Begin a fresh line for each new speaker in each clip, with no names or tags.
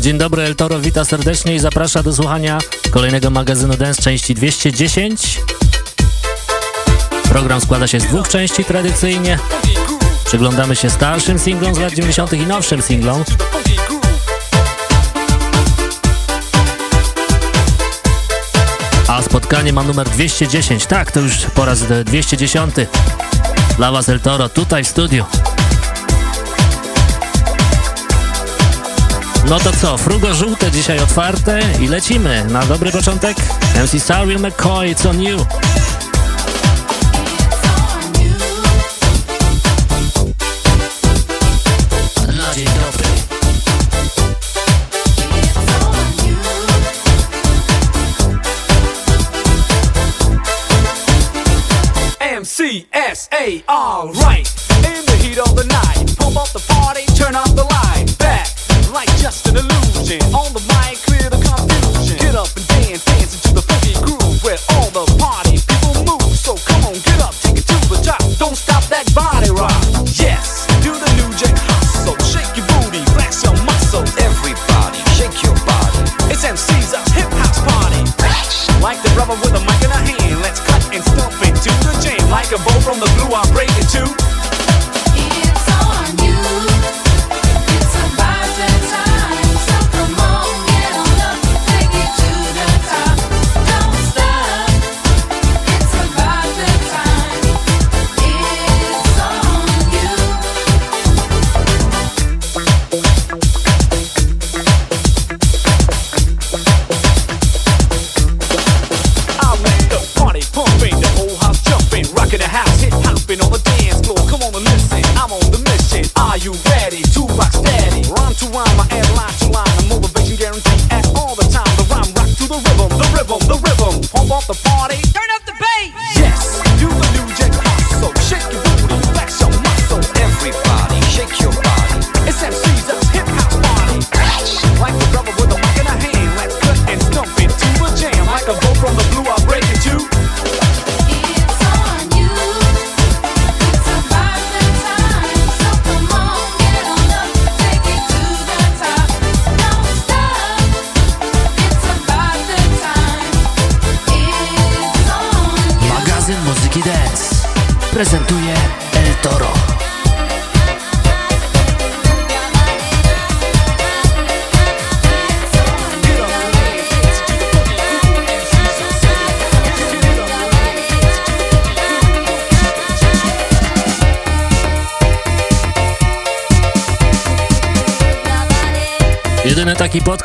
Dzień dobry, El Toro wita serdecznie i zaprasza do słuchania kolejnego magazynu Dance części 210. Program składa się z dwóch części tradycyjnie. Przyglądamy się starszym singlom z lat 90. i nowszym singlom. A spotkanie ma numer 210. Tak, to już po raz 210. Dla Was El Toro, tutaj w studiu. No to co, frugo żółte dzisiaj otwarte i lecimy. Na dobry początek MC Cyril McCoy, it's on you. Na dzień dobry.
MC S-A, alright. In the heat of the night, pump up the party, turn up the light. Back like just an illusion. On the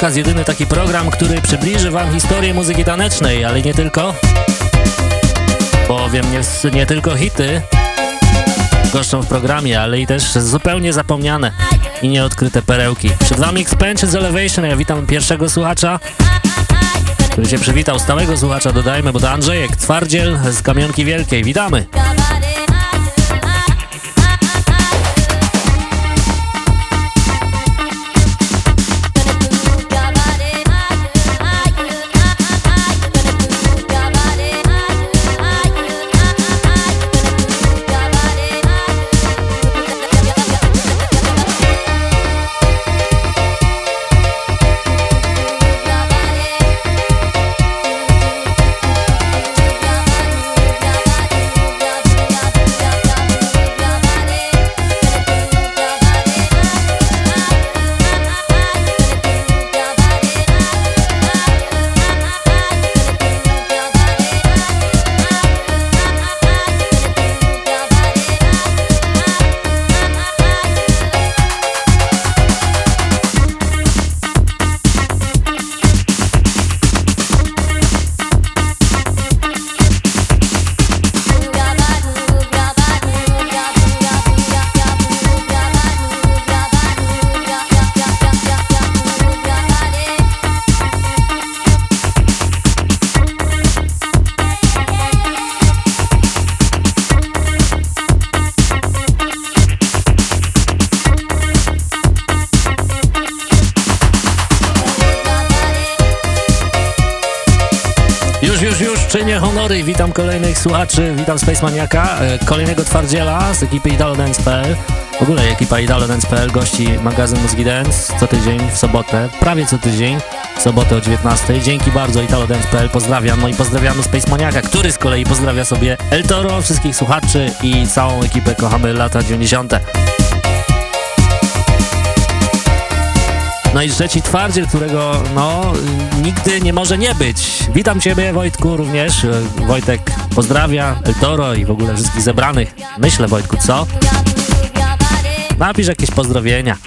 podcast, jedyny taki program, który przybliży Wam historię muzyki tanecznej, ale nie tylko. Bowiem nie, nie tylko hity goszczą w programie, ale i też zupełnie zapomniane i nieodkryte perełki. Przed Wami Expansions Elevation, ja witam pierwszego słuchacza, który się przywitał, stałego słuchacza dodajmy, bo to Andrzejek Twardziel z Kamionki Wielkiej. Witamy! Kolejnych słuchaczy, witam Space Maniaka, e, kolejnego twardziela z ekipy italodance.pl. W ogóle ekipa italodance.pl gości magazyn Muzyki Dance co tydzień w sobotę, prawie co tydzień, w sobotę o 19. Dzięki bardzo italodance.pl, pozdrawiam. No i pozdrawiamy Space Maniaka, który z kolei pozdrawia sobie El Toro, wszystkich słuchaczy i całą ekipę Kochamy lata 90. No i trzeci twardziel, którego no nigdy nie może nie być. Witam Ciebie Wojtku również. Wojtek pozdrawia El Toro i w ogóle wszystkich zebranych. Myślę Wojtku, co? Napisz jakieś pozdrowienia.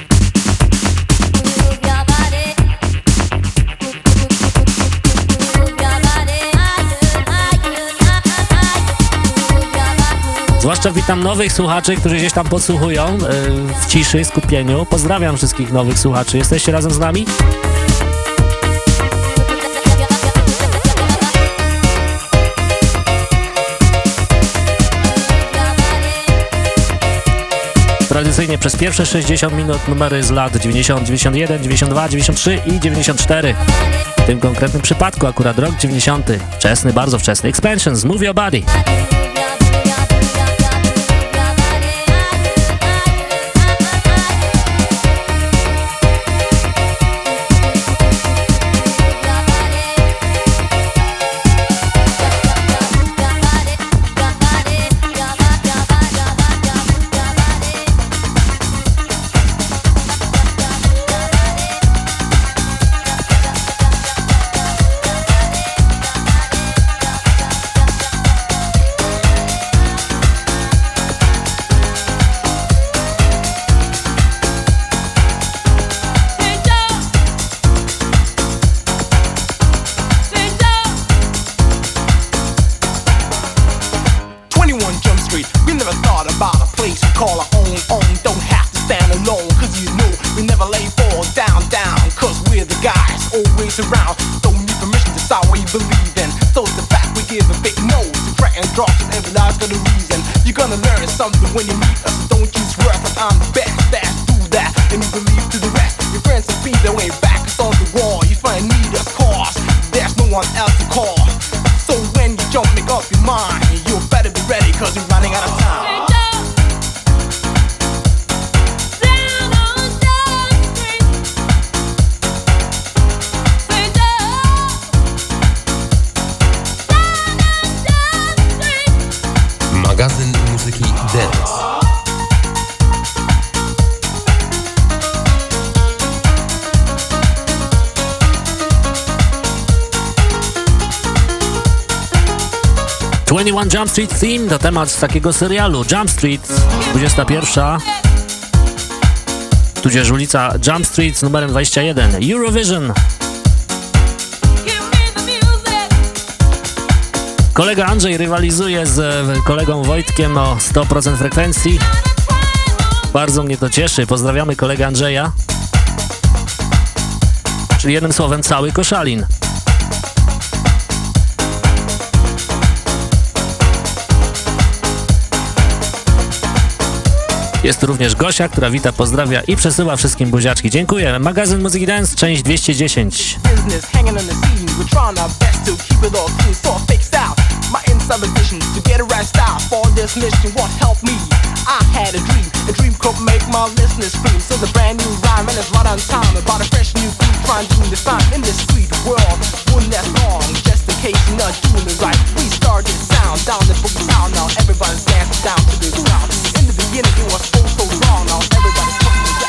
Zwłaszcza witam nowych słuchaczy, którzy gdzieś tam podsłuchują e, w ciszy, skupieniu. Pozdrawiam wszystkich nowych słuchaczy. Jesteście razem z nami? Tradycyjnie przez pierwsze 60 minut numery z lat 90, 91, 92, 93 i 94. W tym konkretnym przypadku akurat rok 90. Wczesny, bardzo wczesny. Expansions, Move Your Body.
drops and realize for the reason. You're gonna learn something when you meet us. Don't use words, i I'm
Jump Street Theme to temat z takiego serialu. Jump Street 21 tudzież ulica Jump Street z numerem 21 Eurovision. Kolega Andrzej rywalizuje z kolegą Wojtkiem o 100% frekwencji. Bardzo mnie to cieszy, pozdrawiamy kolegę Andrzeja. Czyli jednym słowem cały Koszalin Jest również Gosia, która wita, pozdrawia i przesyła wszystkim buziaczki. Dziękuję. Magazyn Muzyki Dance, część 210. I doing it right. We started sound down the book now. Everybody's dancing down to the ground. In the beginning it was so so wrong now. Everybody's fucking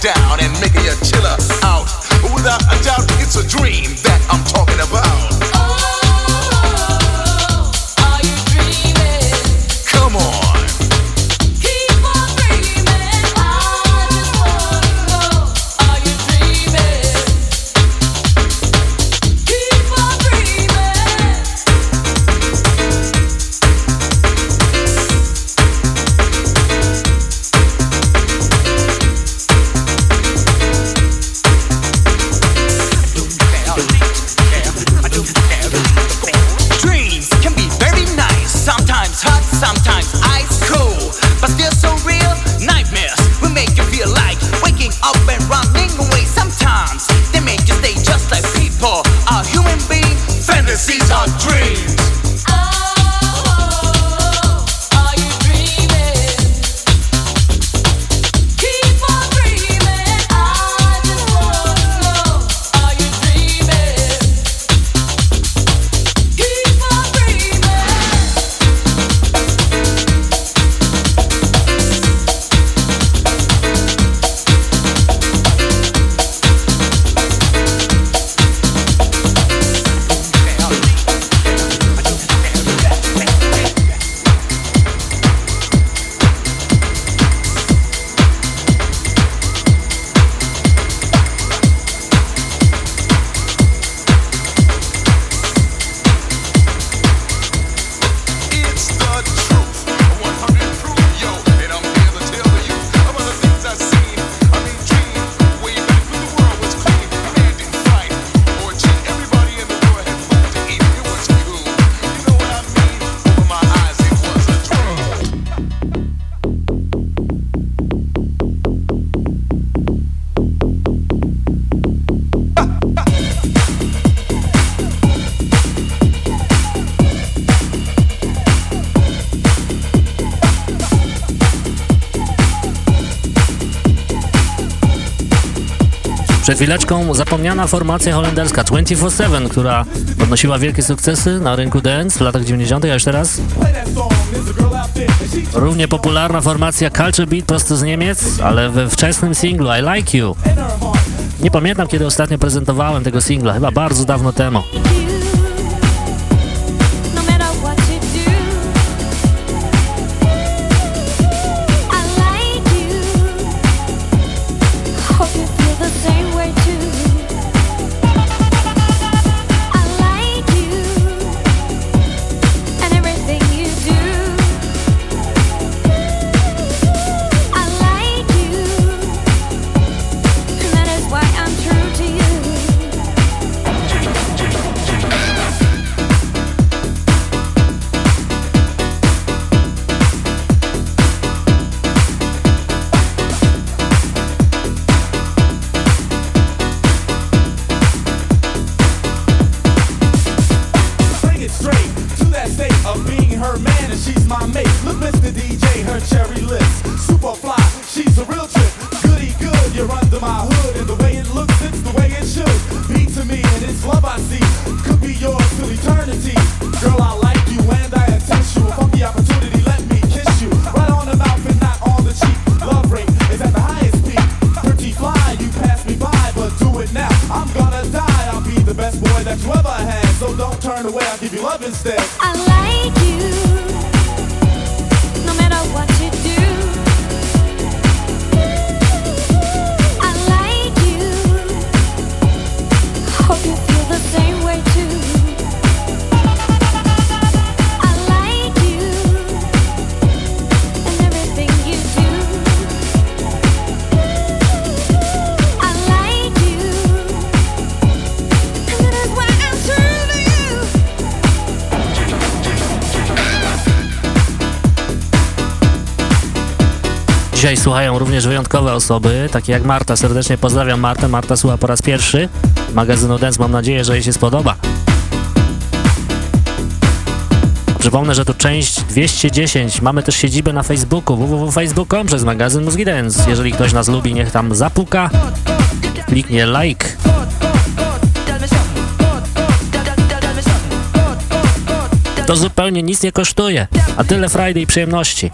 down
and making you chiller out. Without a doubt, it's a dream that
Przed chwileczką zapomniana formacja holenderska 24-7, która odnosiła wielkie sukcesy na rynku dance w latach 90., a już teraz równie popularna formacja Culture Beat prosto z Niemiec, ale we wczesnym singlu I Like You. Nie pamiętam, kiedy ostatnio prezentowałem tego singla, chyba bardzo dawno temu. Słuchają również wyjątkowe osoby, takie jak Marta. Serdecznie pozdrawiam Martę. Marta słucha po raz pierwszy magazynu Dance. Mam nadzieję, że jej się spodoba. Przypomnę, że to część 210. Mamy też siedzibę na Facebooku www.facebook.com przez magazyn Mózgi Dance. Jeżeli ktoś nas lubi, niech tam zapuka, kliknie like. To zupełnie nic nie kosztuje, a tyle Friday i przyjemności.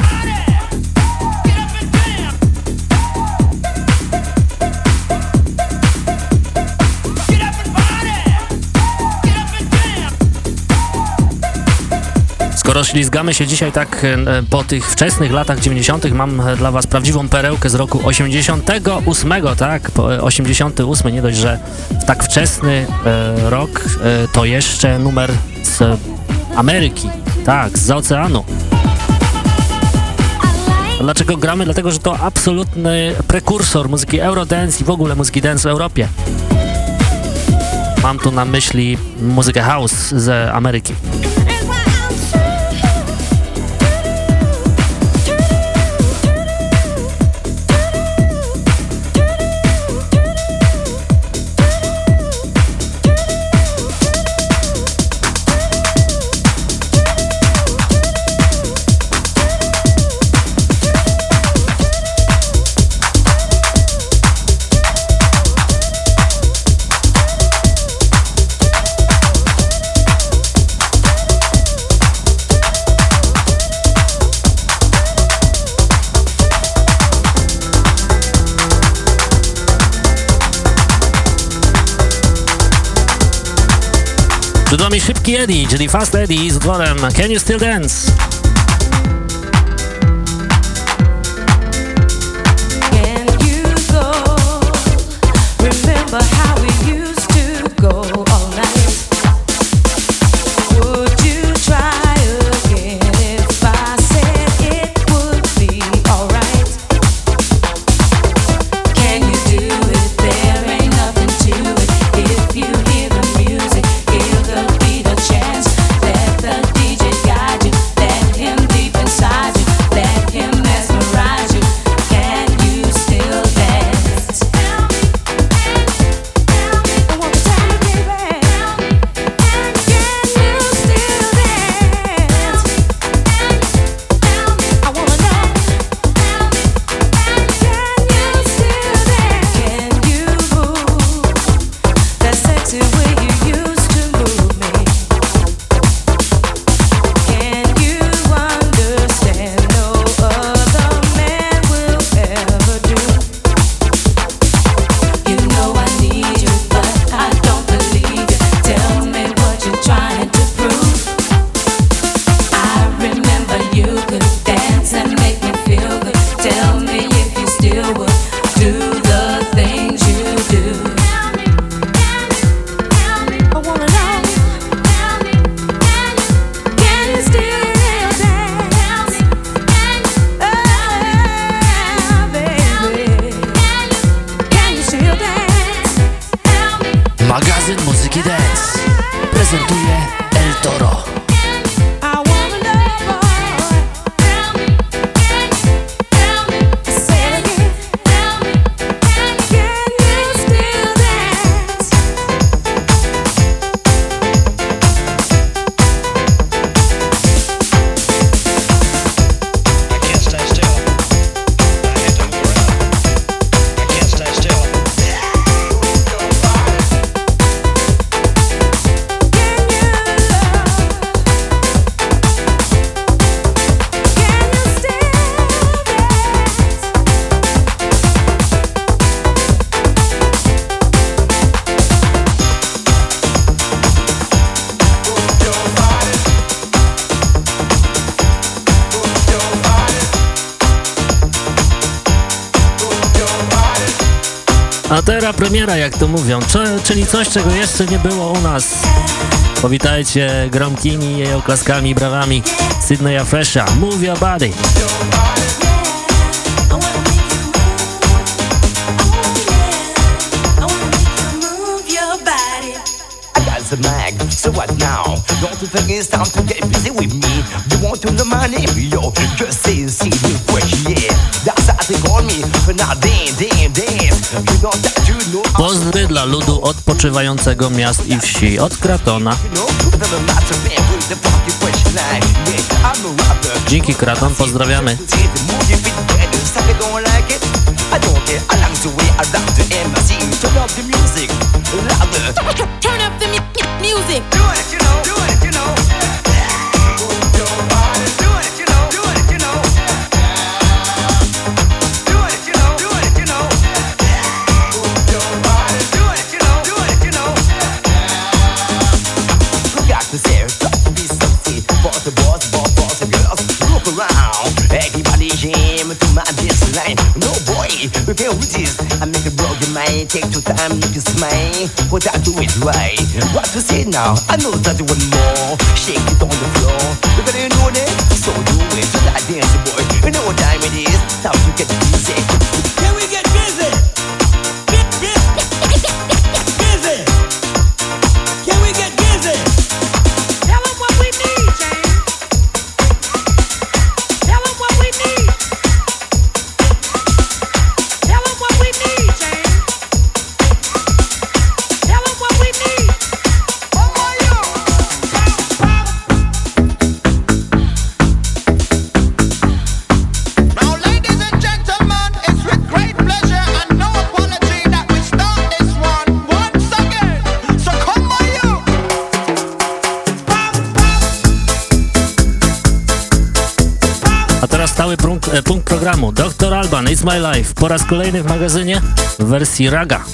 Skoro ślizgamy się dzisiaj tak e, po tych wczesnych latach 90., mam e, dla Was prawdziwą perełkę z roku 88, tak? Po, e, 88, nie dość, że tak wczesny e, rok e, to jeszcze numer z Ameryki, tak, z oceanu. Dlaczego gramy? Dlatego, że to absolutny prekursor muzyki Eurodance i w ogóle muzyki dance w Europie. Mam tu na myśli muzykę house z Ameryki.
szybki Eddie, czyli Fast Eddie z utworem Can You Still Dance? Patera premiera, jak to mówią, czyli coś, czego jeszcze nie było u nas. Powitajcie Gromkini jej oklaskami i brawami Sydneya Fresha. Move your body.
the mag. So what now? Don't you think it's time to get busy with me? You want to know my name? Yo, just say, see me quick, yeah. That's how they call me. But now, damn, damn, damn.
Pozdry dla ludu odpoczywającego miast i wsi od Kratona. Dzięki Kraton, pozdrawiamy.
prepare with this. I make a broken mind, take two time, look is smile. What I do is right. What to say now? I know that you want more. Shake it on the floor. You better know that, so do it. So that dance, boy. You know what time it is. Time to get
music. programu Dr. Alban It's My Life po raz kolejny w magazynie w wersji raga.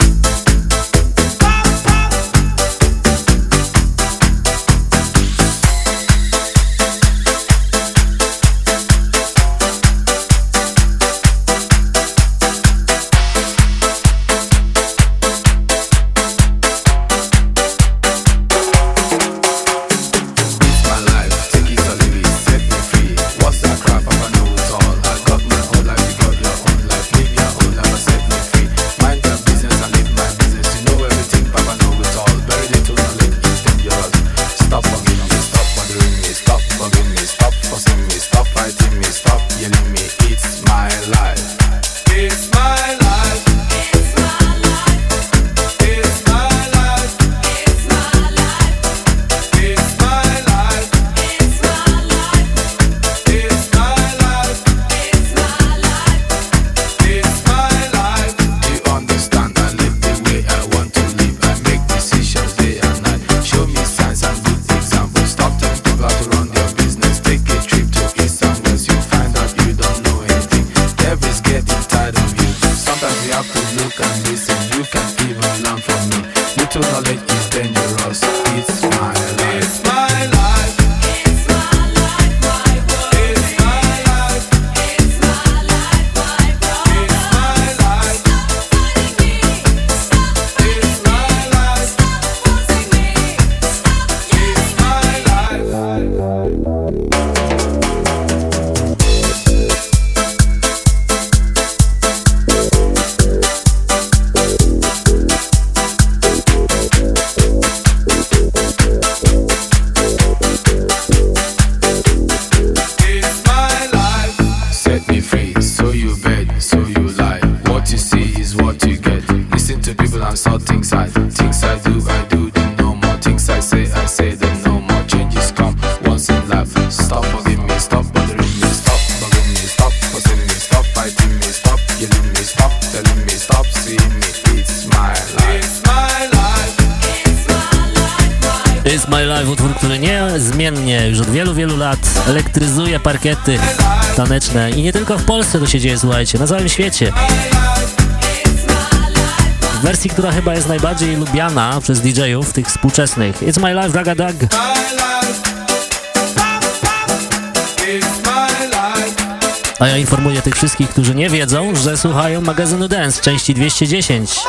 taneczne i nie tylko w Polsce to się dzieje, słuchajcie, na całym świecie. W wersji, która chyba jest najbardziej lubiana przez DJ-ów, tych współczesnych. It's My Life,
ragadag.
A ja informuję tych wszystkich, którzy nie wiedzą, że słuchają magazynu Dance części 210.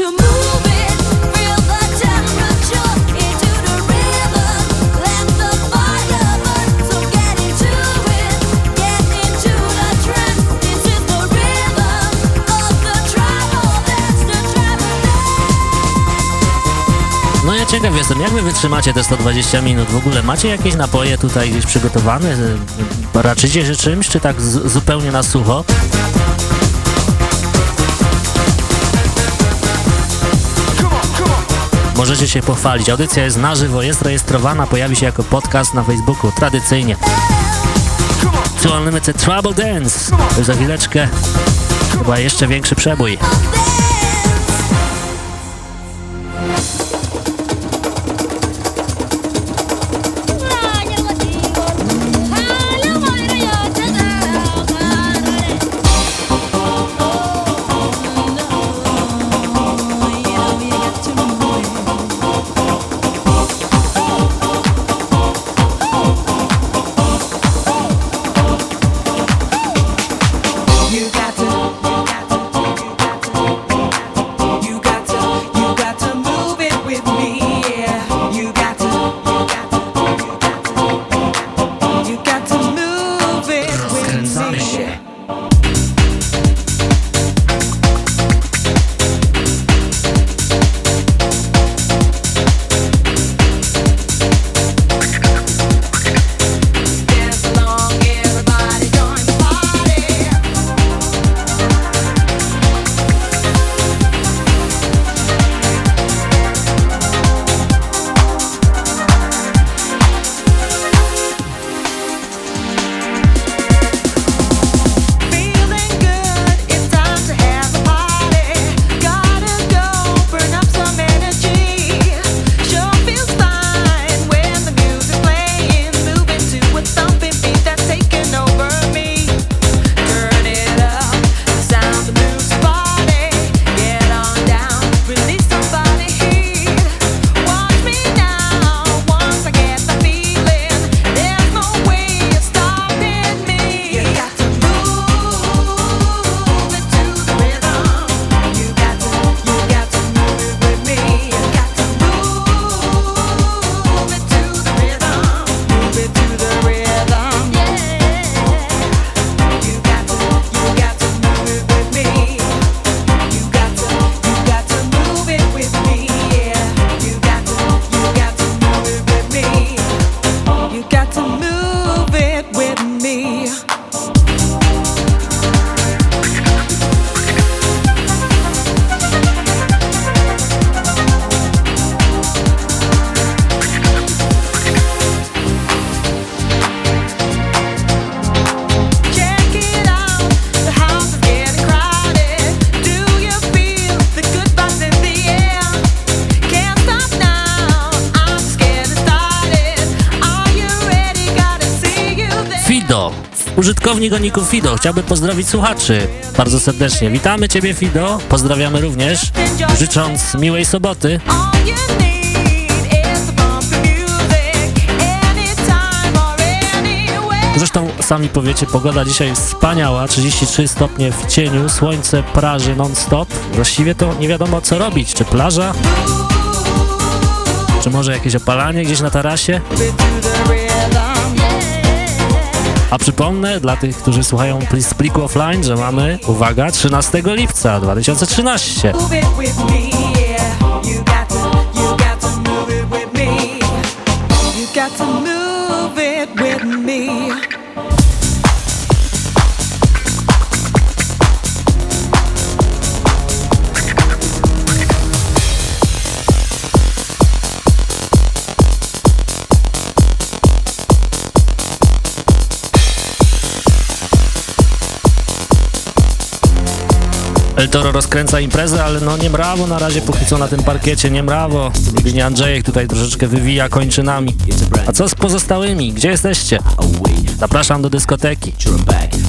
No ciekaw jestem, jak wy wytrzymacie te 120 minut? W ogóle macie jakieś napoje tutaj gdzieś przygotowane? Raczycie się czymś, czy tak zupełnie na sucho? możecie się pochwalić. Audycja jest na żywo, jest rejestrowana, pojawi się jako podcast na Facebooku, tradycyjnie. Tu Unlimited Trouble Dance. Za chwileczkę chyba jeszcze większy przebój.
Fido chciałby pozdrowić słuchaczy bardzo serdecznie. Witamy Ciebie Fido, pozdrawiamy również, życząc miłej soboty. Zresztą sami powiecie, pogoda dzisiaj wspaniała, 33 stopnie w cieniu, słońce praży non-stop. Właściwie to nie wiadomo co robić, czy plaża, czy może jakieś opalanie gdzieś na tarasie. A przypomnę dla tych, którzy słuchają Pliku Offline, że mamy, uwaga, 13 lipca 2013. El Toro rozkręca imprezę, ale no nie mrawo na razie póki co na tym parkiecie, nie mrawo. Linia Andrzejek tutaj troszeczkę wywija kończynami. A co z pozostałymi? Gdzie jesteście? Zapraszam do dyskoteki.
Your body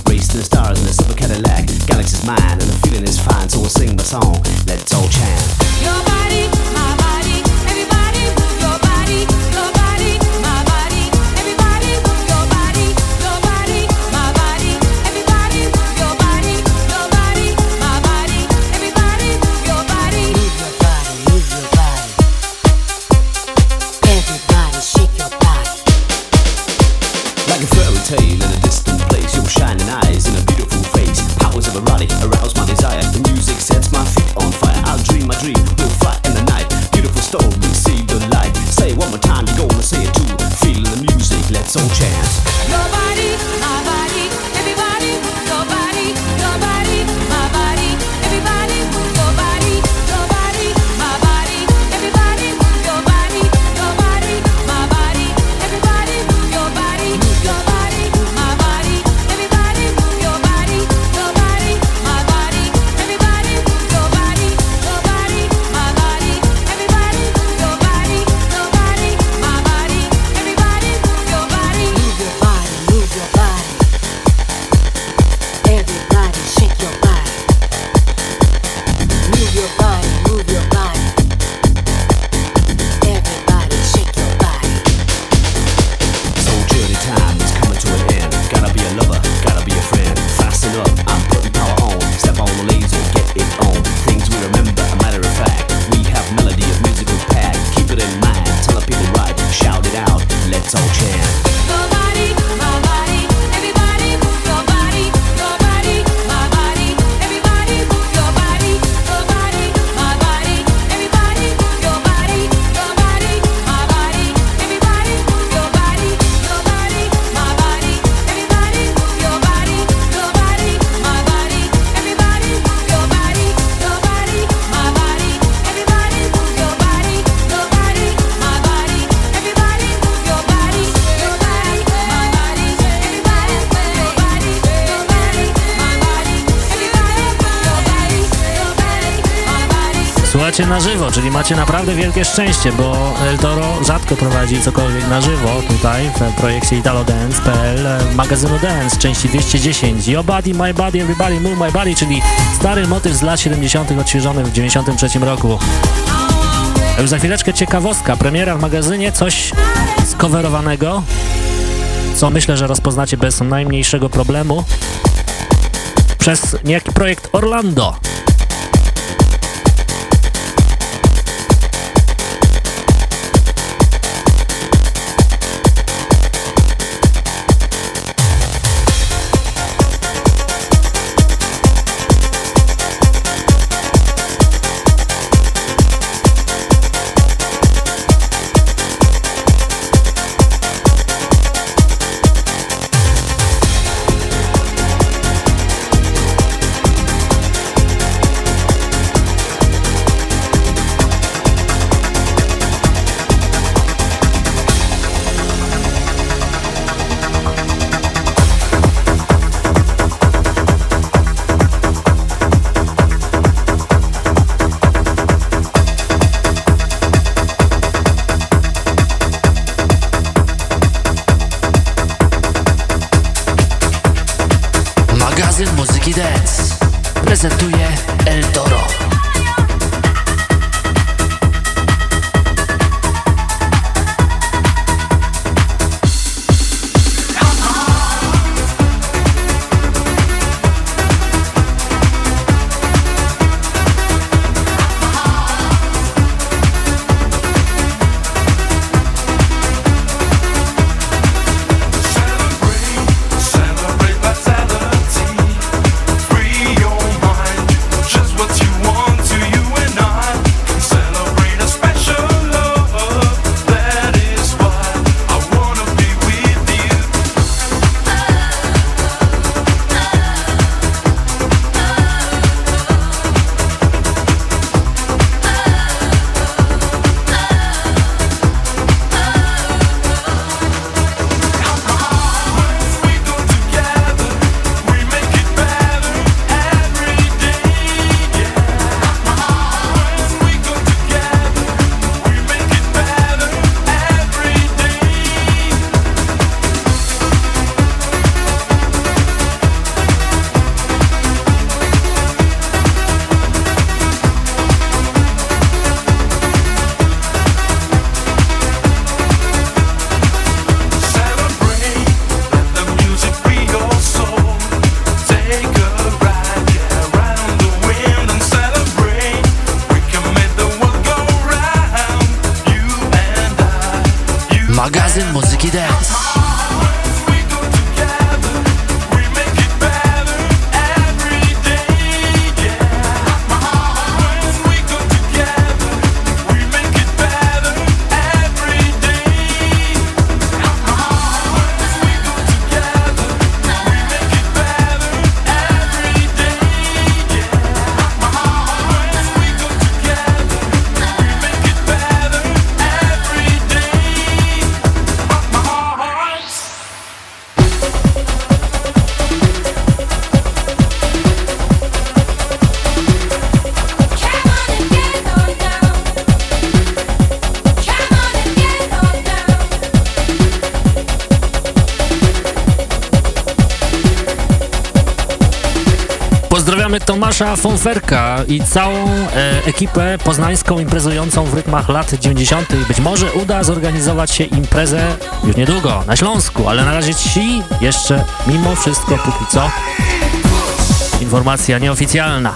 na żywo, czyli macie naprawdę wielkie szczęście, bo El Toro rzadko prowadzi cokolwiek na żywo tutaj w projekcie italodance.pl magazynu Dance części 210 Your Body, My Body, Everybody Move My Body, czyli stary motyw z lat 70. odświeżony w 93 roku. Już za chwileczkę ciekawostka, premiera w magazynie, coś skowerowanego, co myślę, że rozpoznacie bez najmniejszego problemu przez niejaki projekt Orlando. Luferka i
całą e, ekipę poznańską imprezującą w rytmach lat 90. Być może uda zorganizować się imprezę już niedługo na Śląsku, ale na razie ci jeszcze mimo wszystko póki co informacja nieoficjalna.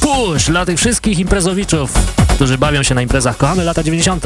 Push dla tych wszystkich imprezowiczów, którzy bawią się na imprezach. Kochamy lata 90.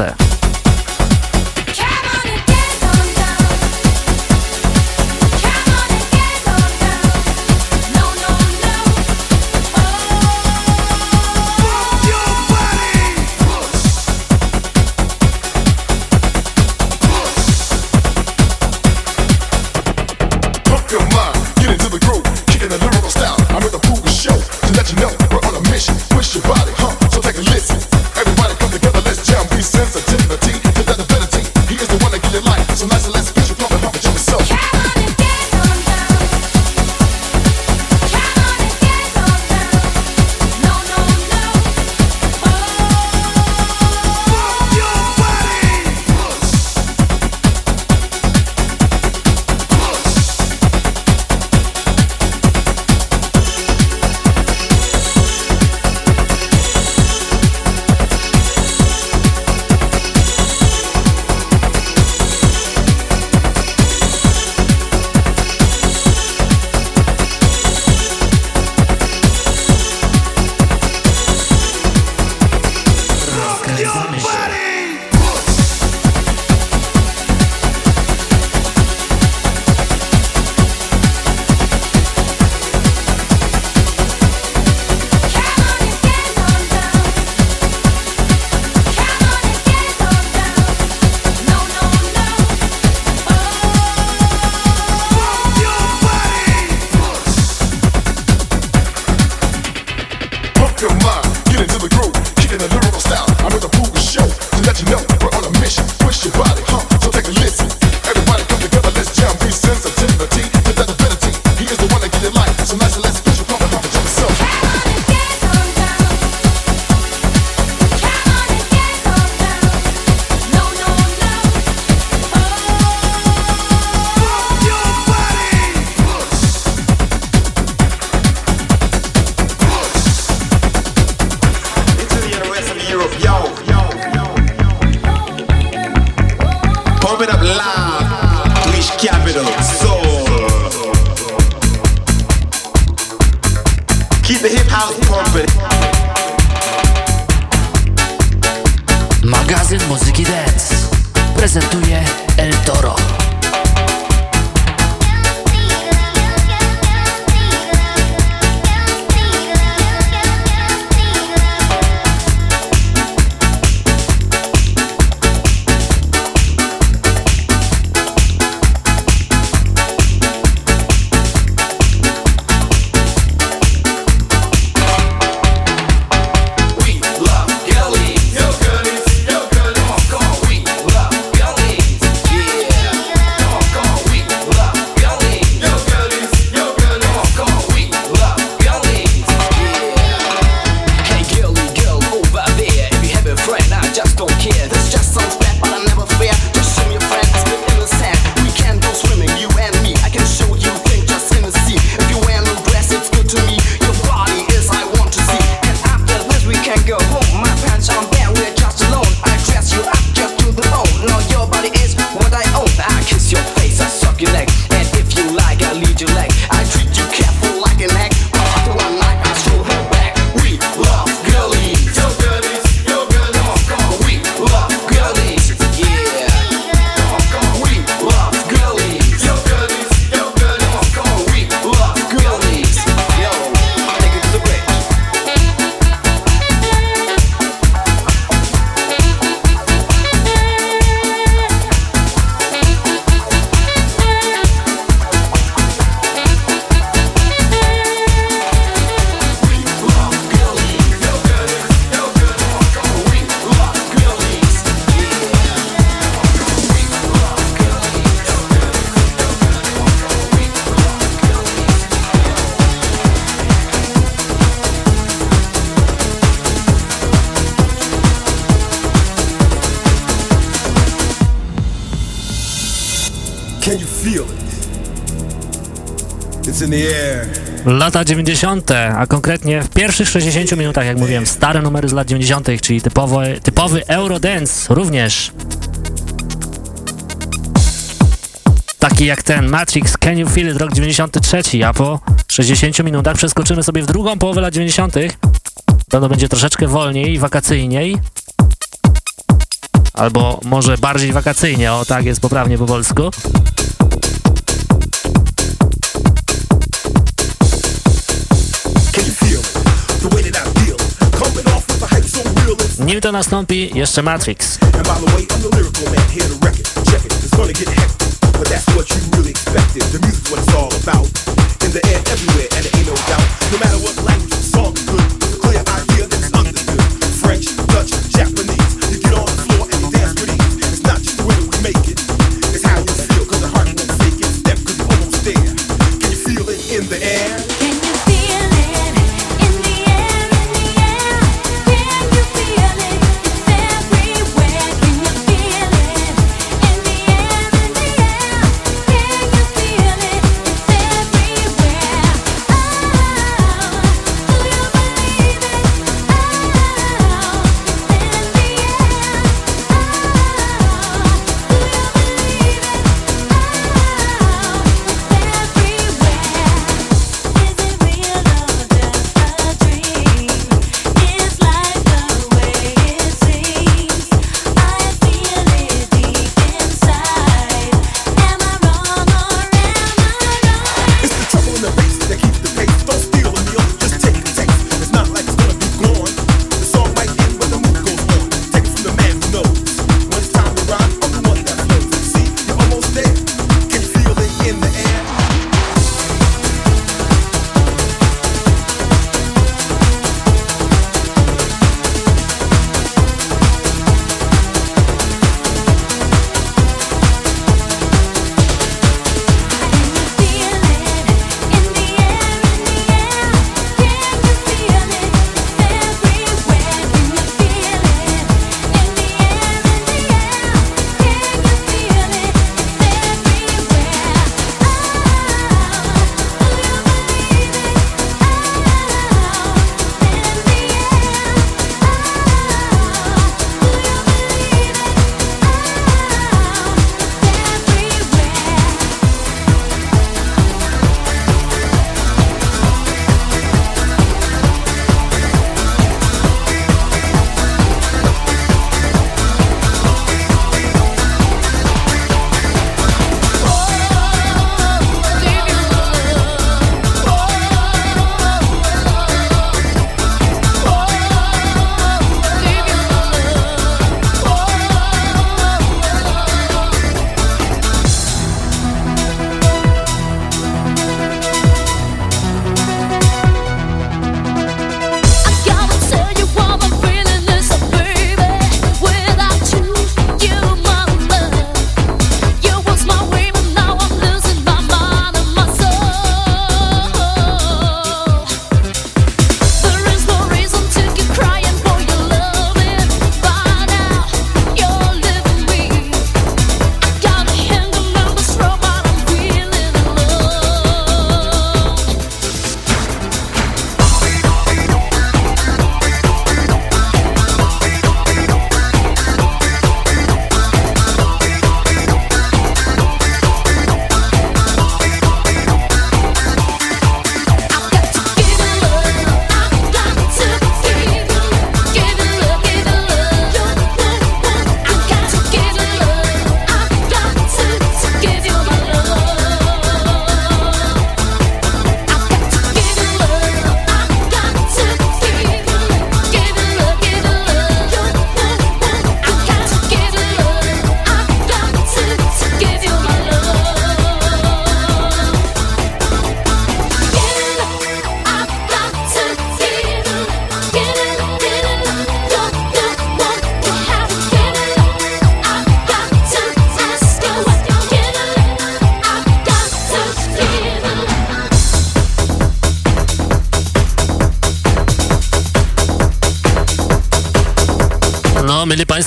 lata 90., a konkretnie w pierwszych 60 minutach, jak mówiłem, stare numery z lat 90., czyli typowy, typowy Eurodance również. Taki jak ten Matrix Can You Feel It, rok 93, a po 60 minutach przeskoczymy sobie w drugą połowę lat 90. Pewno będzie troszeczkę wolniej i wakacyjniej. Albo może bardziej wakacyjnie, o tak jest poprawnie po polsku. nim to nastąpi, jeszcze Matrix.
And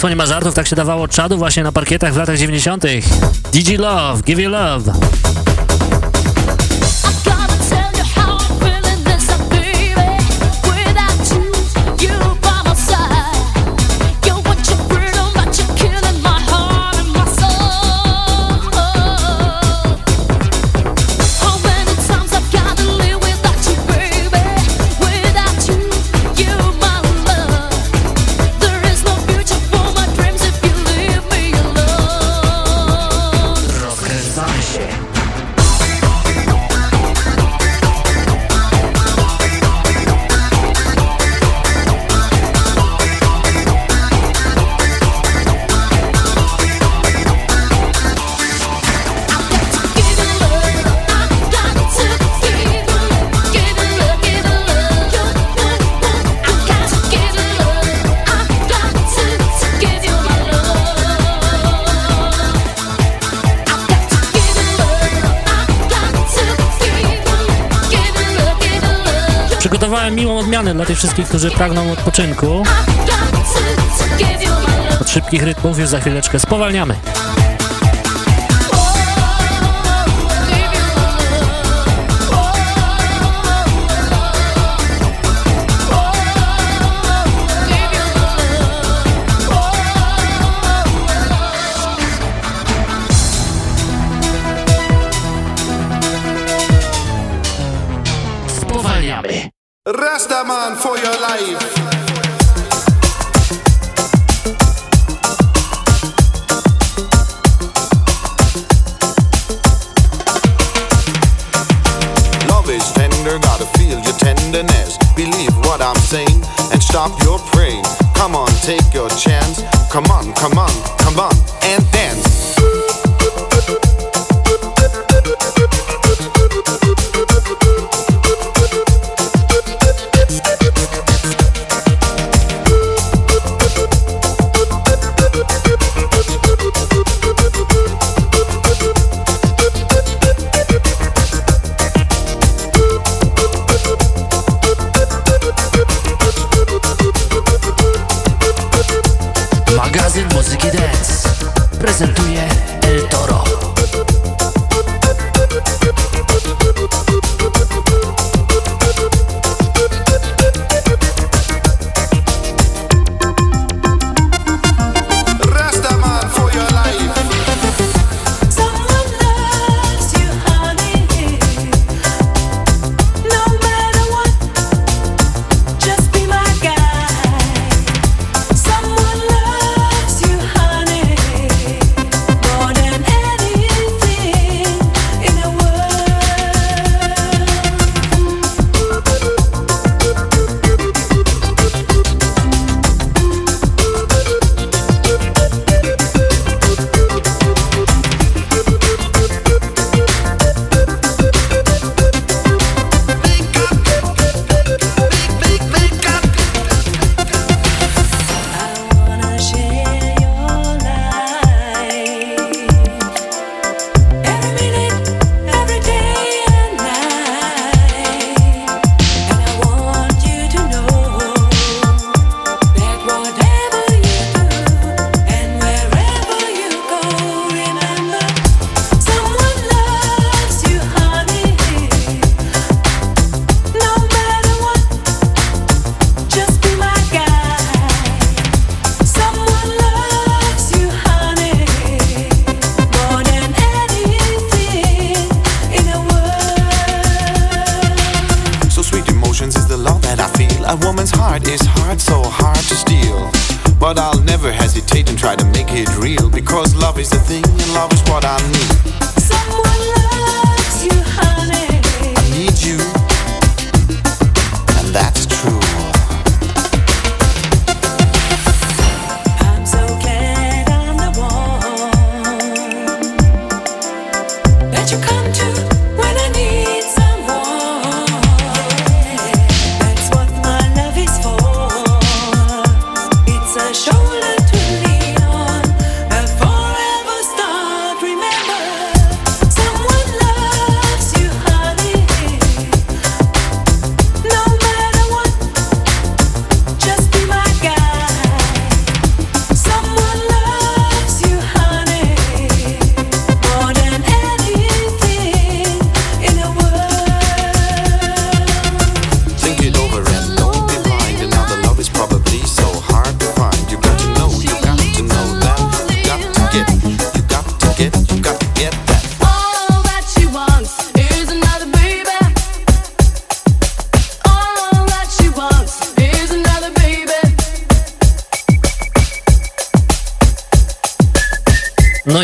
łatwo, nie ma żartów, tak się dawało czadu właśnie na parkietach w latach 90. DJ Love, Give You Love. wszystkich, którzy pragną odpoczynku. Od szybkich rytmów już za chwileczkę spowalniamy.
Rastaman for your life. Love is tender, gotta feel your tenderness. Believe what I'm saying and stop your praying. Come on, take your chance. Come on, come on, come on. Listen. to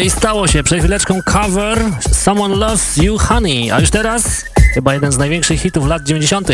i stało się. Przed chwileczką cover Someone Loves You Honey, a już teraz chyba jeden z największych hitów lat 90.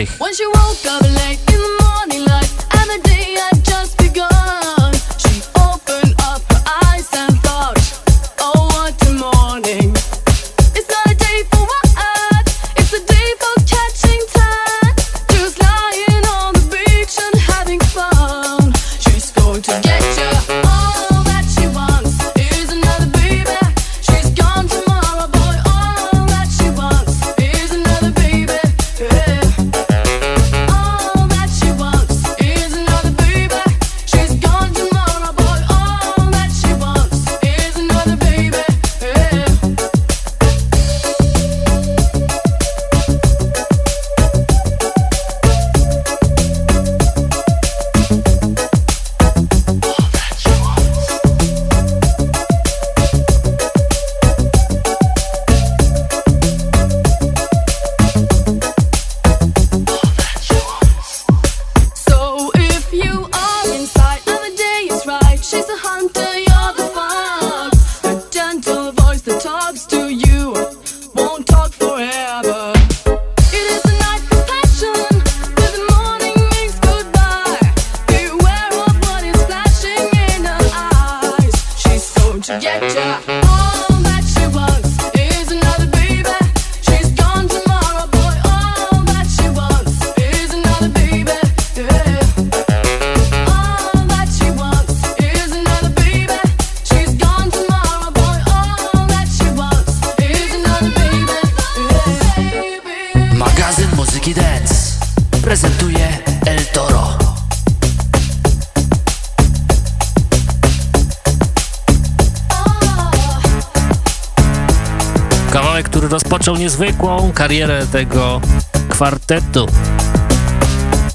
karierę tego kwartetu.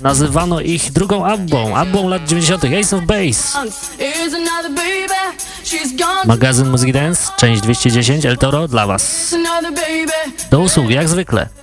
Nazywano ich drugą Abbą, Abbą lat 90. Ace of Base. Magazyn Muzyki Dance, część 210, El Toro dla Was. Do usług, jak zwykle.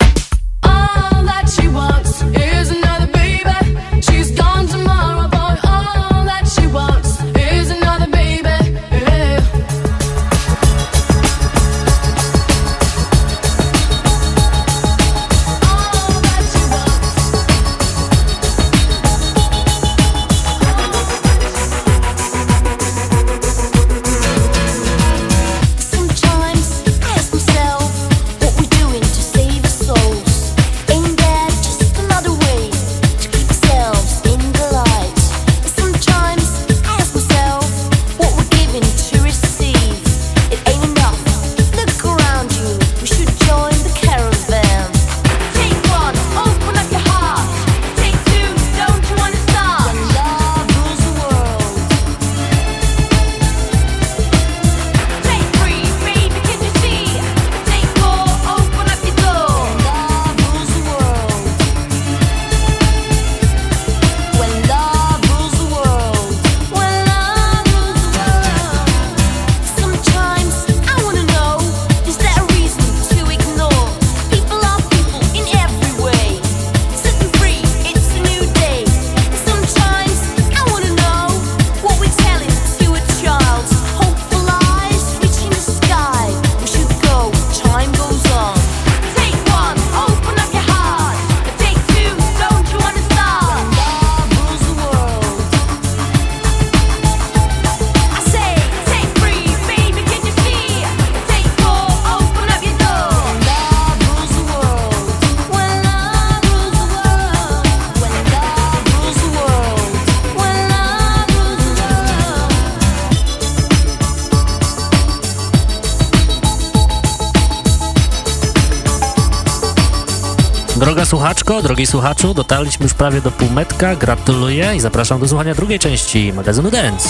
wszystko, drogi słuchaczu. Dotarliśmy już prawie do półmetka. Gratuluję i zapraszam do słuchania drugiej części magazynu Dance.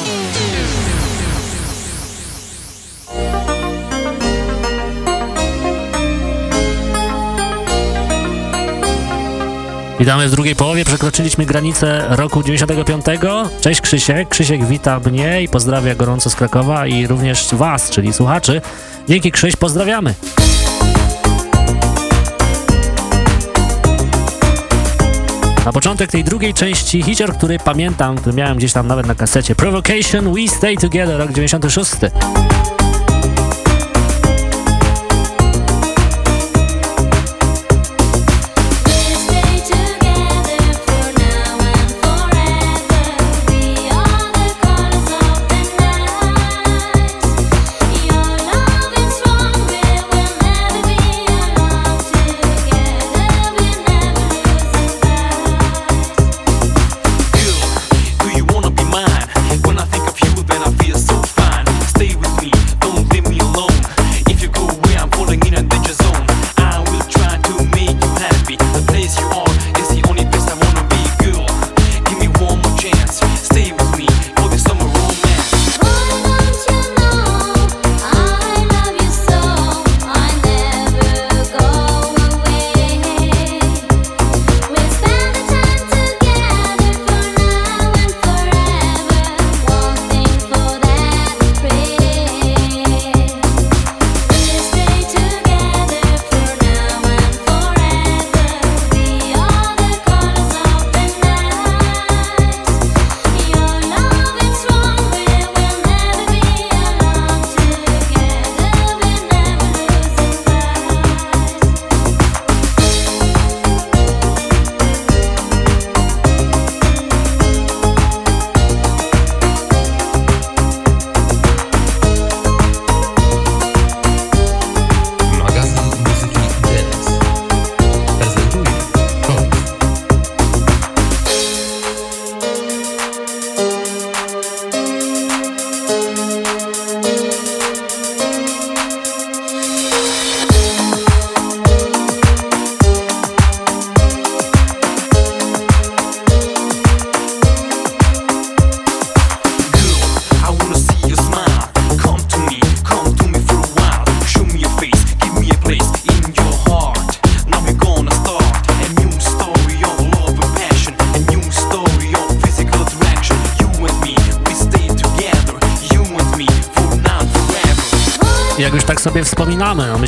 Witamy w drugiej połowie, przekroczyliśmy granicę roku 95. Cześć Krzysiek, Krzysiek wita mnie i pozdrawia gorąco z Krakowa i również Was, czyli słuchaczy. Dzięki Krzyś, pozdrawiamy. Na początek tej drugiej części hicior, który pamiętam, który miałem gdzieś tam nawet na kasecie Provocation, We Stay Together, rok 96.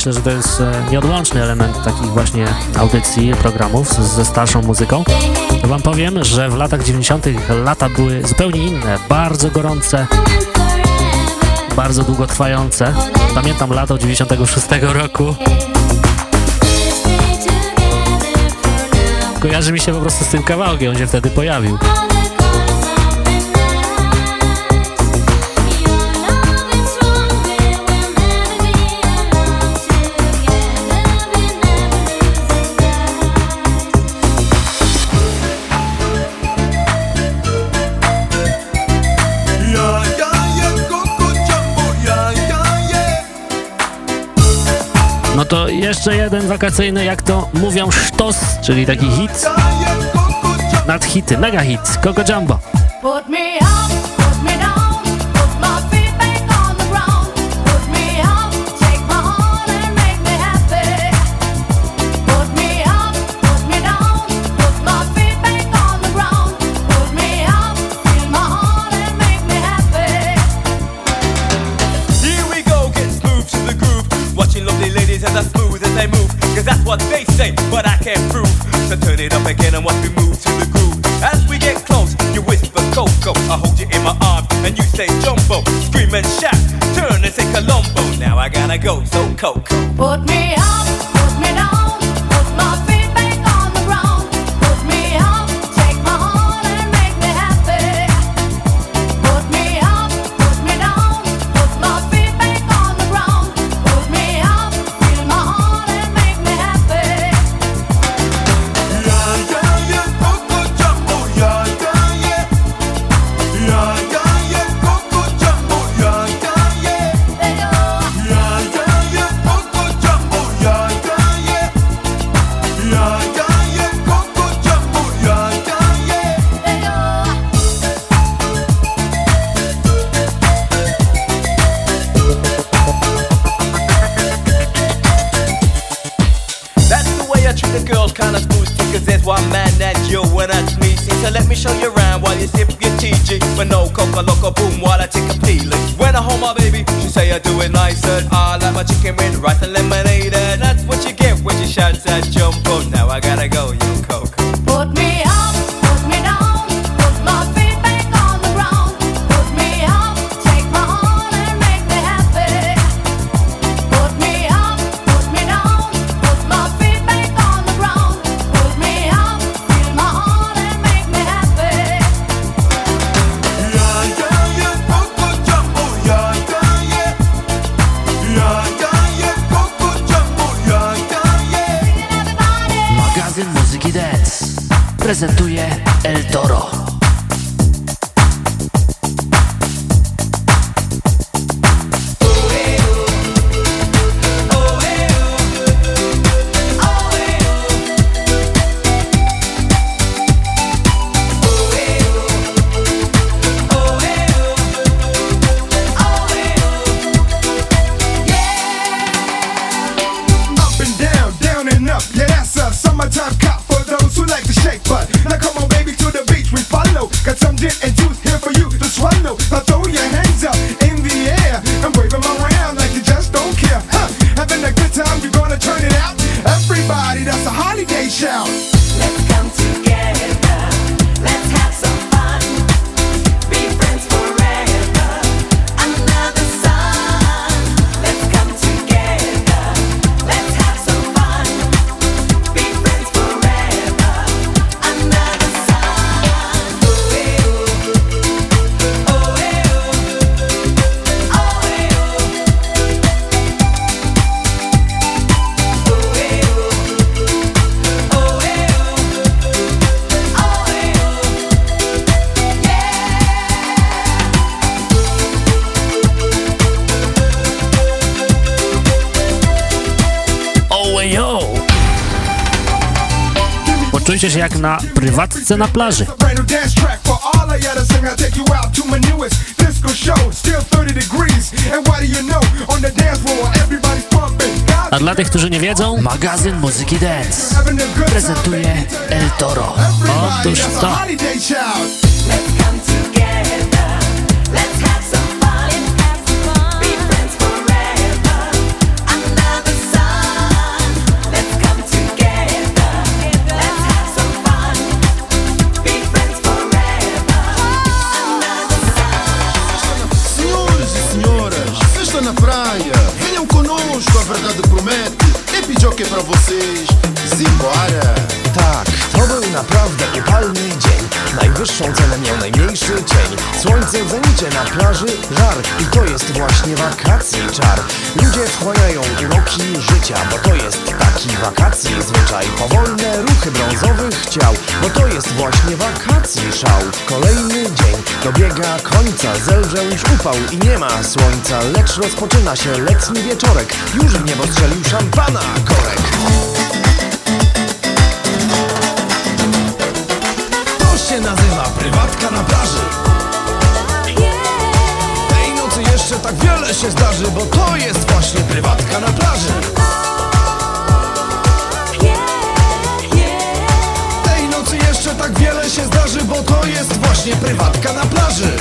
myślę, że to jest e, nieodłączny element takich właśnie audycji, programów ze starszą muzyką, to wam powiem, że w latach 90. lata były zupełnie inne, bardzo gorące, bardzo długotrwające. Pamiętam lato 96 roku. Kojarzy mi się po prostu z tym kawałkiem, on się wtedy pojawił. To jeszcze jeden wakacyjny, jak to mówią, sztos, czyli taki hit nad hity, mega hit, Coco Jumbo.
Again and watch me move to the groove. As we get close, you whisper Coco. I hold you in my arms and you say Jumbo. Scream and shout, turn and say Colombo. Now I gotta go, so Coco.
Put me
floor, everybody's pumping.
A dla tych, którzy nie wiedzą, magazyn Muzyki Dance prezentuje El Toro. Otóż to.
Najwyższą cenę miał najmniejszy cień. Słońce w zenicie na plaży, żar. I to jest właśnie wakacji czar. Ludzie wchłaniają uroki życia, bo to jest taki wakacji zwyczaj. Powolne ruchy brązowych ciał, bo to jest właśnie wakacji szał. Kolejny dzień dobiega końca, zelżał już upał i nie ma słońca. Lecz rozpoczyna się letni wieczorek. Już w niebo strzelił szampana korek.
Się nazywa prywatka na plaży. Tej nocy jeszcze tak wiele się zdarzy, bo to jest właśnie prywatka na plaży. Tej nocy jeszcze tak wiele się zdarzy, bo to jest właśnie prywatka na plaży.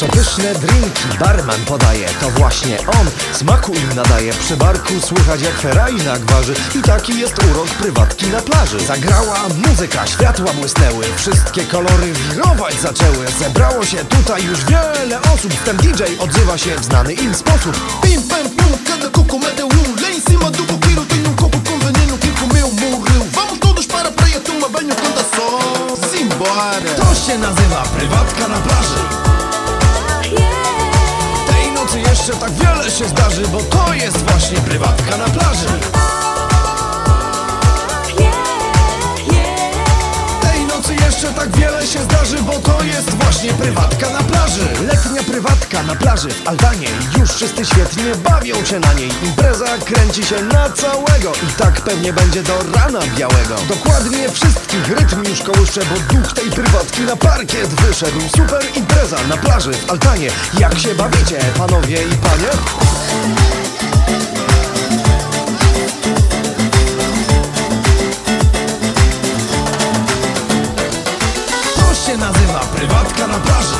Przepyszne drinki. Barman podaje To właśnie on. Smaku im nadaje. Przy barku słychać jak feraj na gwarzy. I taki jest urok prywatki na plaży. Zagrała muzyka, światła błysnęły. Wszystkie kolory wirować zaczęły. Zebrało się tutaj już wiele osób. Ten DJ odzywa się w znany im sposób.
Pim pam pum, cada coco mete um Lá em cima do coqueiro tem um coco com veneno todos para a praia, toma banho, canta só Simbora To się nazywa prywatka na plaży Nocy jeszcze tak wiele się zdarzy Bo to jest właśnie prywatka na plaży jeszcze tak wiele się zdarzy Bo to jest właśnie prywatka na plaży.
Letnia prywatka na plaży w Aldanie. Już wszyscy świetnie bawią się na niej. Impreza kręci się na całego I tak pewnie będzie do rana białego. Dokładnie wszystkich rytm już kołysze Bo duch tej prywatki na parkiet wyszedł. Super impreza na plaży w Altanie Jak się bawicie panowie i panie?
się nazywa Prywatka na plaży.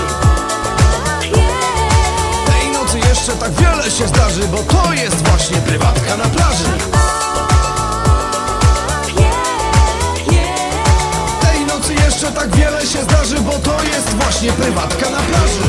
Tej nocy jeszcze tak wiele się zdarzy Bo to jest właśnie prywatka na plaży.
Tej nocy jeszcze tak wiele się zdarzy Bo to jest właśnie prywatka na
plaży.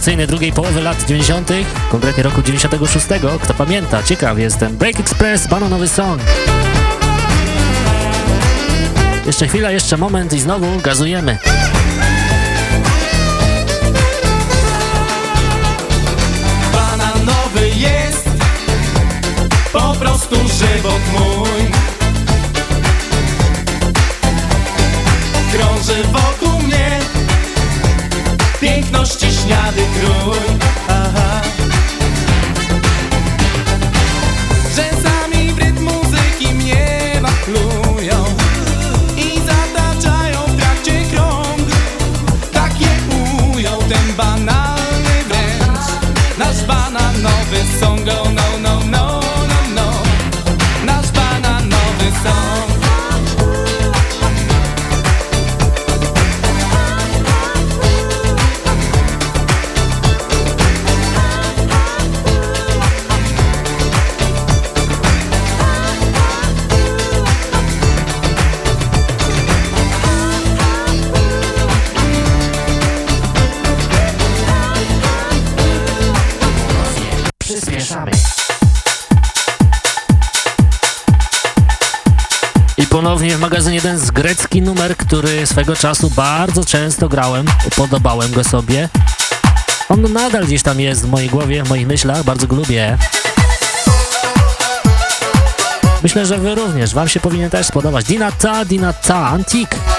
Hit wakacyjny drugiej połowy lat 90., konkretnie roku 96. Kto pamięta, ciekaw jestem. Break Express, bananowy song. Jeszcze chwila, jeszcze moment i znowu gazujemy.
Bananowy jest po prostu żywot
de. Ponownie w magazynie Dance grecki numer, który swego czasu bardzo często grałem, podobałem go sobie. On nadal gdzieś tam jest w mojej głowie, w moich myślach, bardzo go lubię. Myślę, że wy również, wam się powinien też spodobać. Dinata, Dinata, Antique.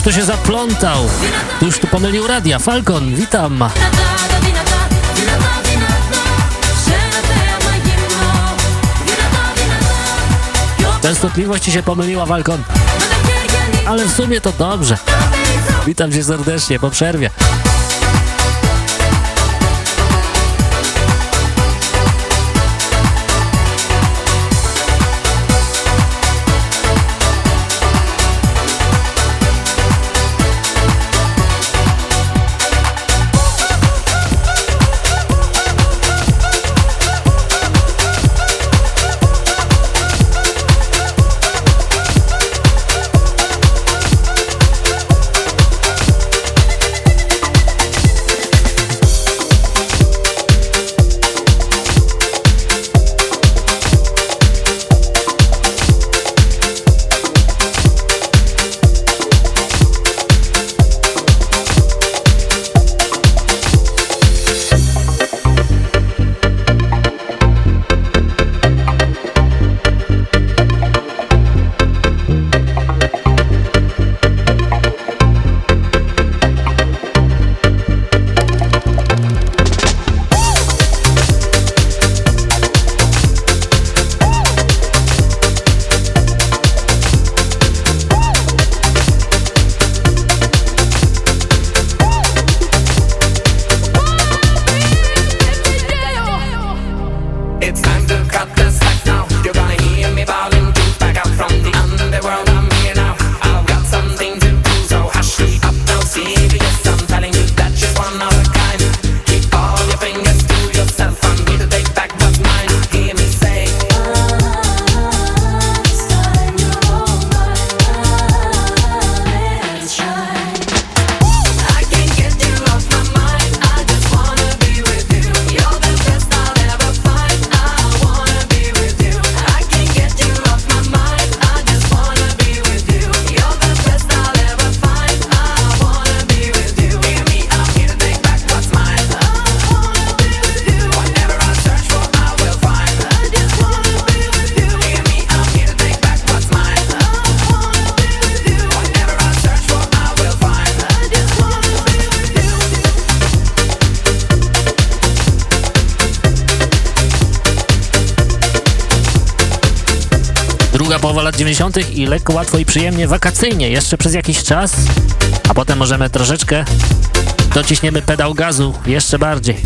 Któż tu się zaplątał? Któż tu pomylił radia? Falcon, witam! Częstotliwość ci się pomyliła, Falcon. Ale w sumie to dobrze. Witam cię serdecznie po przerwie. 90. i lekko, łatwo i przyjemnie, wakacyjnie jeszcze przez jakiś czas, a potem możemy troszeczkę dociśniemy pedał gazu jeszcze bardziej.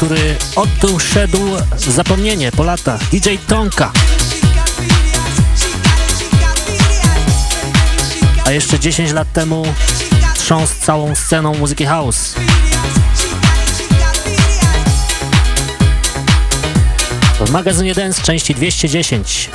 który odszedł w zapomnienie po latach, DJ Tonka. A jeszcze 10 lat temu trząsł całą sceną muzyki house. W magazynie Dance części 210.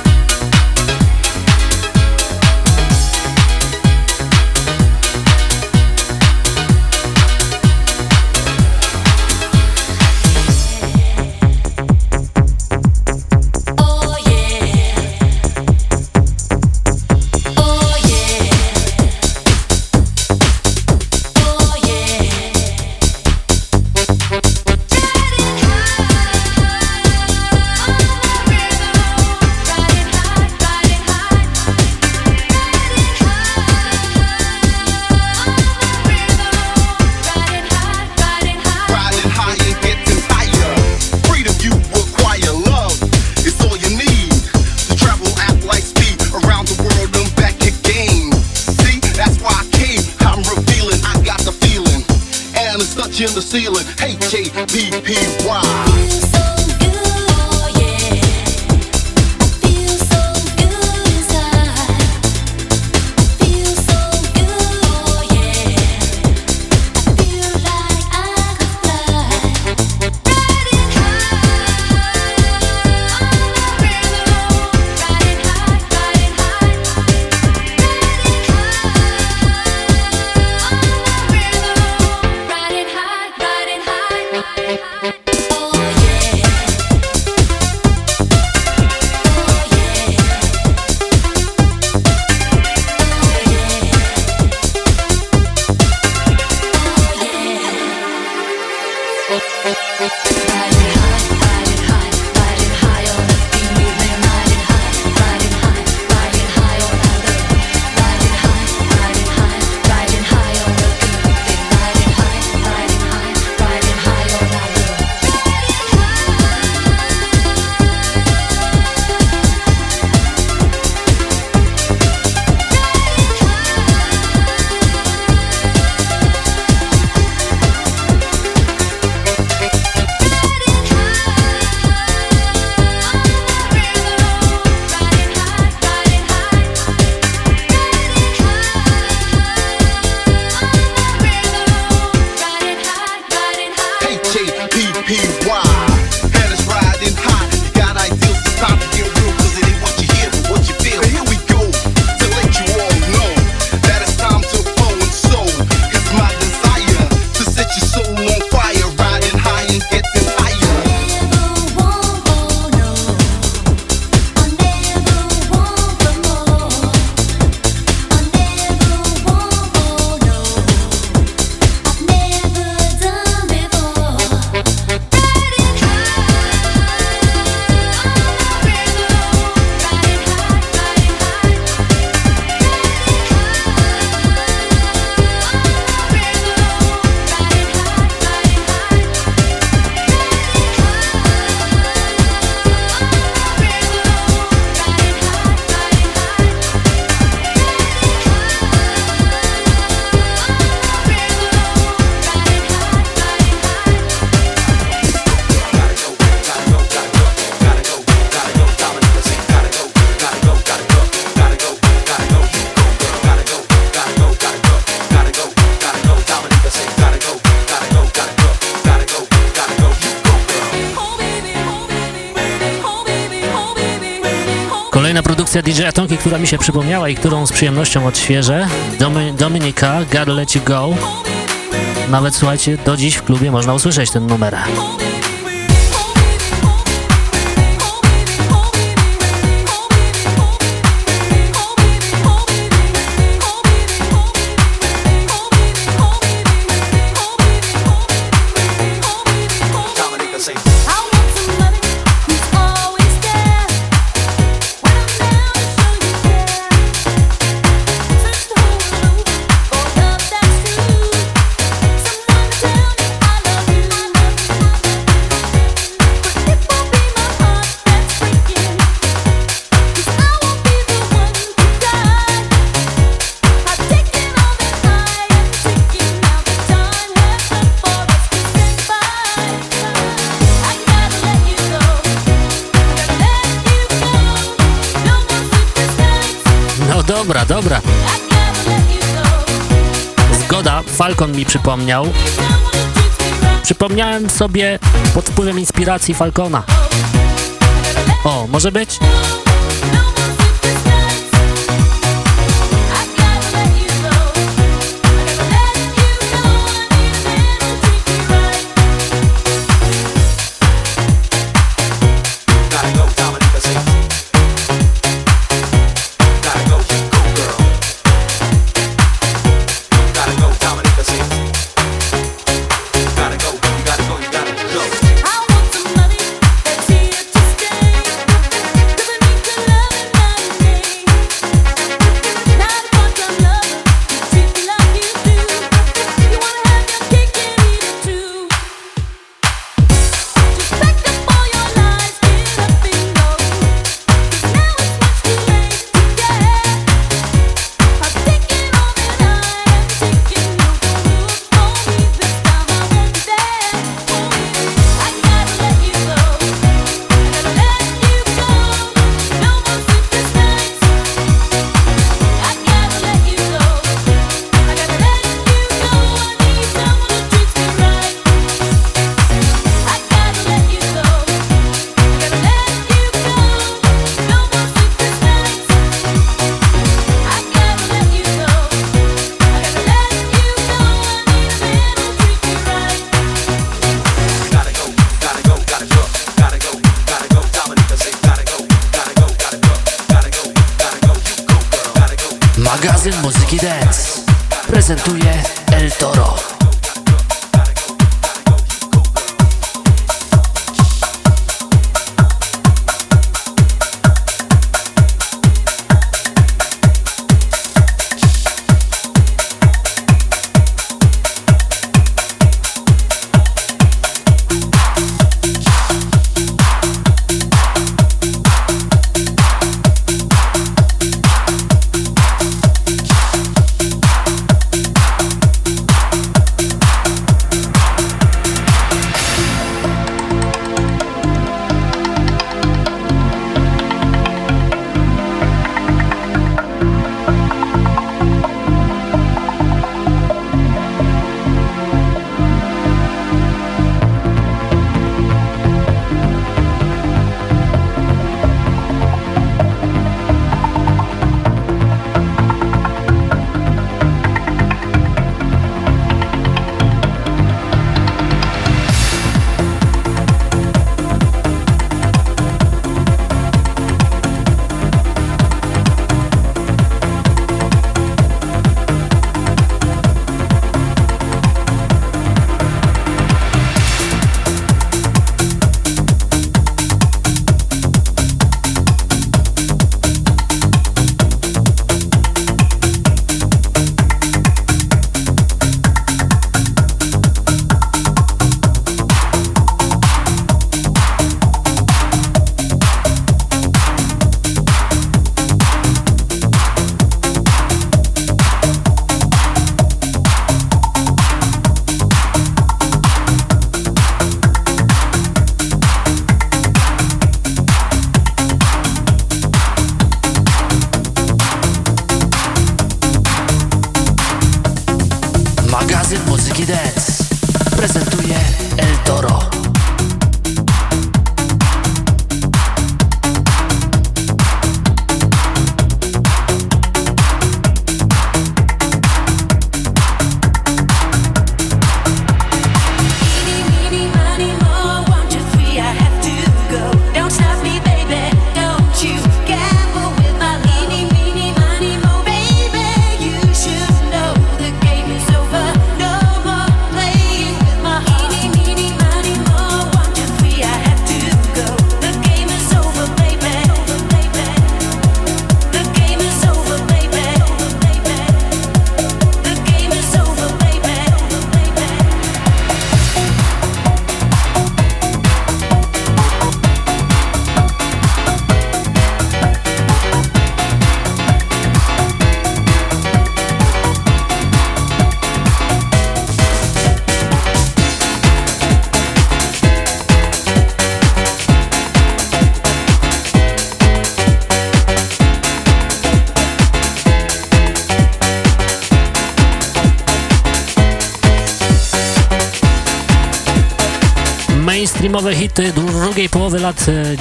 ceiling. H A B P Y.
która mi się przypomniała i którą z przyjemnością odświeżę. Domy Dominika, Gotta Let You Go. Nawet słuchajcie, do dziś w klubie można usłyszeć ten numer.
Dobra. Zgoda, Falcon mi przypomniał. Przypomniałem sobie pod wpływem inspiracji Falcona. O, może być?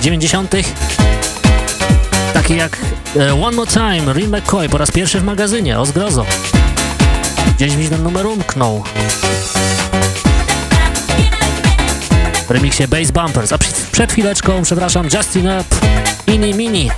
90. Taki jak e, One More Time, Real McCoy po raz pierwszy w magazynie, o zgrozo. Gdzieś mi ten numer umknął. W remiksie Bass Bumpers, a przed, chwileczką, przepraszam, Justin Up, Ini Mini.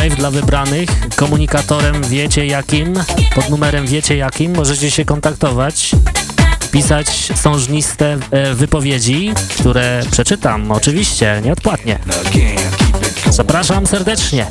live dla wybranych, komunikatorem wiecie jakim, pod numerem wiecie jakim, możecie się kontaktować, pisać sążniste e, wypowiedzi, które przeczytam oczywiście, nieodpłatnie. Zapraszam serdecznie.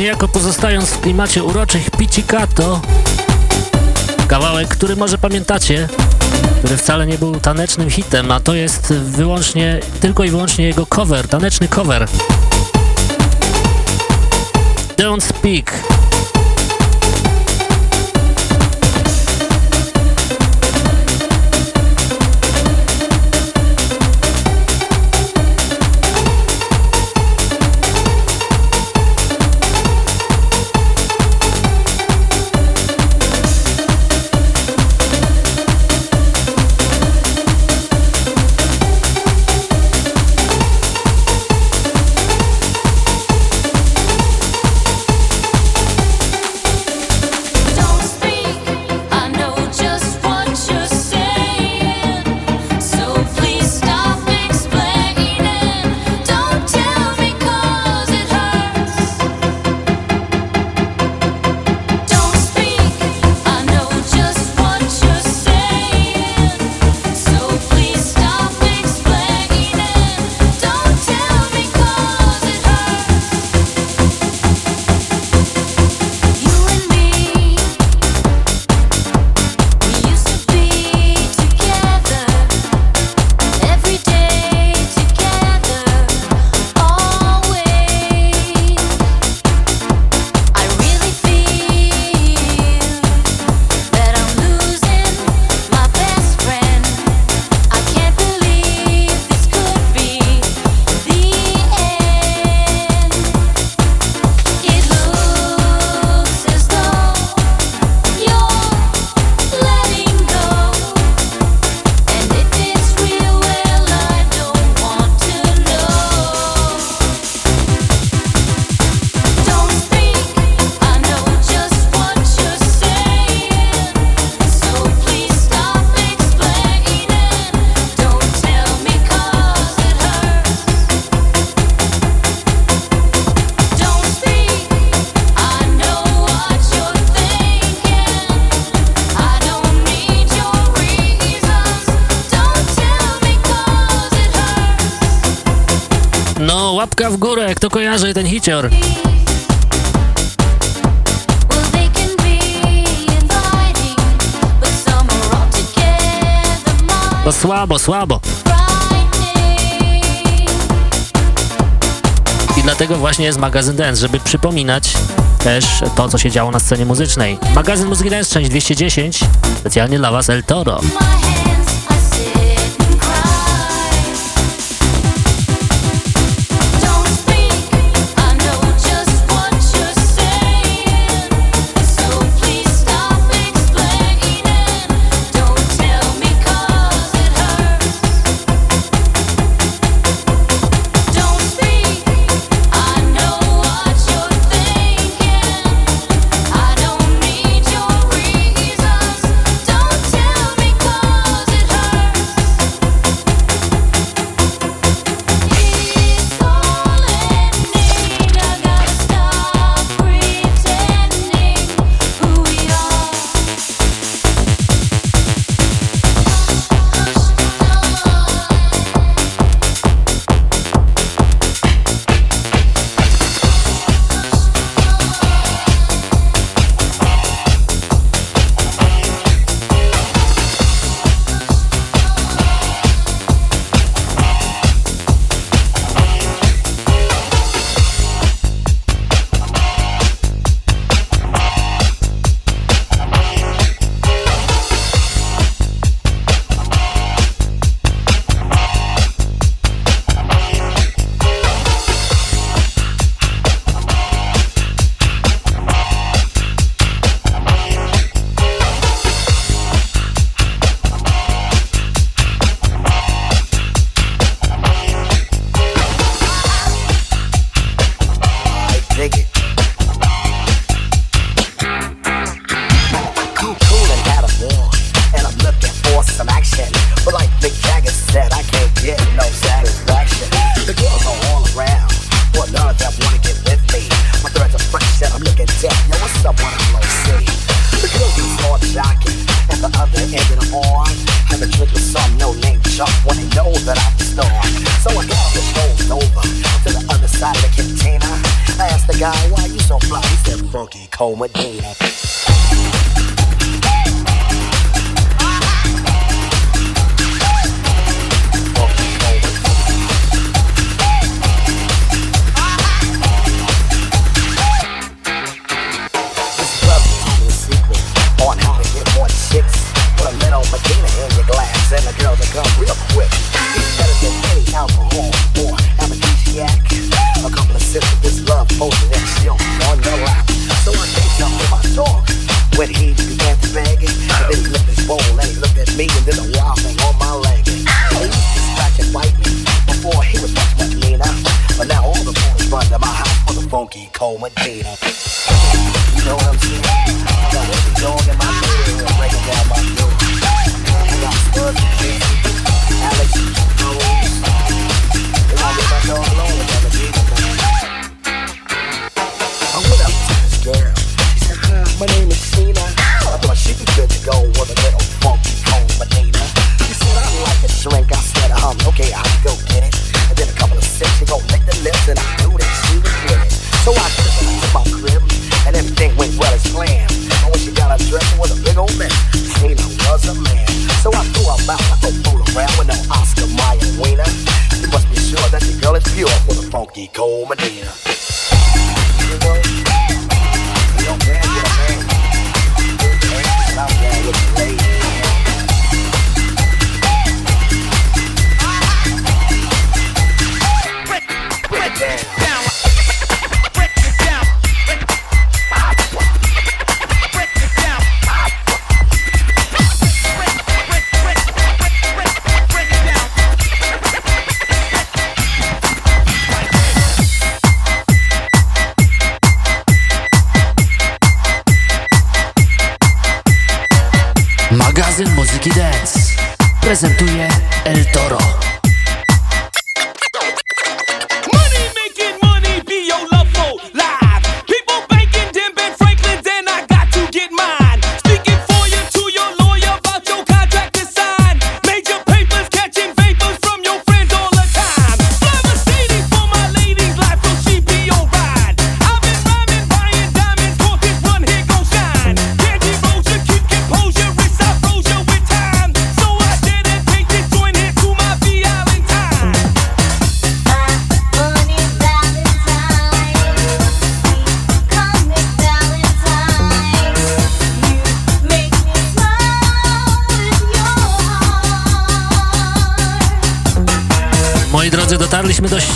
niejako pozostając w klimacie uroczych Pizzicato, kawałek, który może pamiętacie, który wcale nie był tanecznym hitem, a to jest wyłącznie, tylko i wyłącznie jego cover, taneczny cover. Don't Speak. kojarzy ten hicior. To słabo, słabo. I dlatego właśnie jest magazyn Dance, żeby przypominać też to, co się działo na scenie muzycznej. Magazyn Muzyki Dance, część 210, specjalnie dla Was El Toro.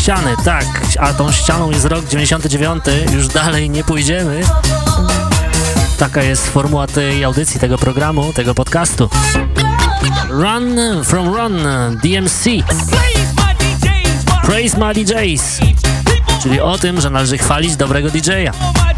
ścianę, tak, a tą ścianą jest rok 99, już dalej nie pójdziemy. Taka jest formuła tej audycji, tego programu, tego podcastu. Run from Run, DMC. Praise my DJs, czyli o tym, że należy chwalić dobrego DJ-a.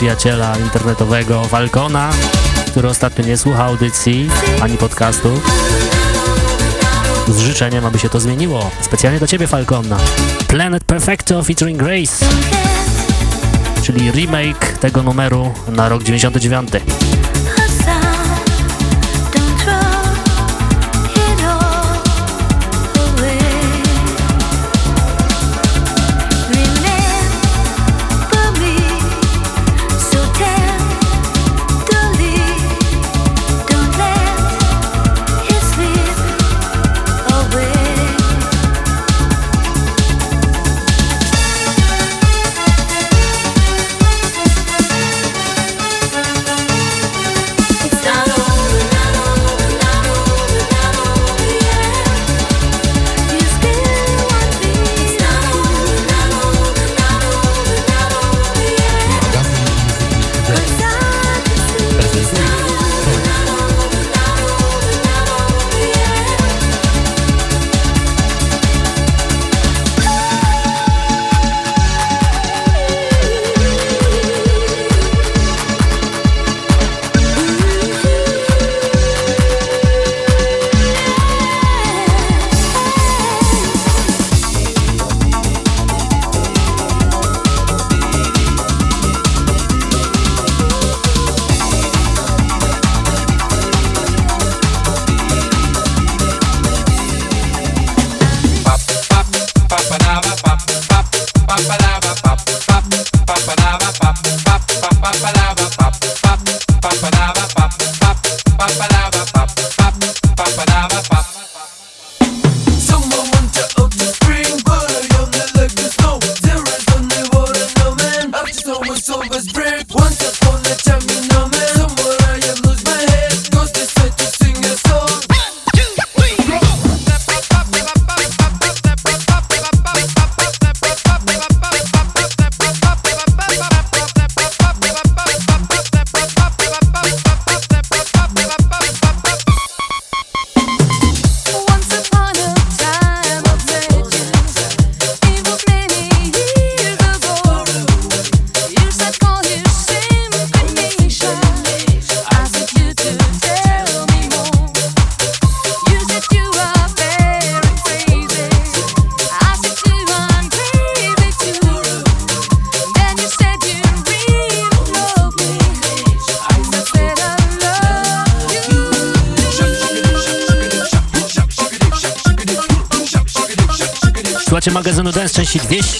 Przyjaciela internetowego Falcona, który ostatnio nie słucha audycji ani podcastu. Z życzeniem, aby się to zmieniło. Specjalnie do ciebie, Falcona. Planet Perfecto featuring Grace, czyli remake tego numeru na rok 99.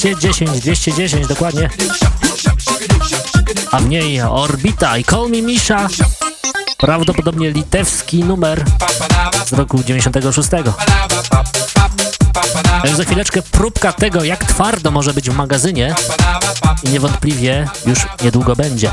210, 210 dokładnie. A w niej Orbita i Call Me Misha. Prawdopodobnie litewski numer z roku 96. A już za chwileczkę próbka tego, jak twardo może być w magazynie i niewątpliwie już niedługo będzie.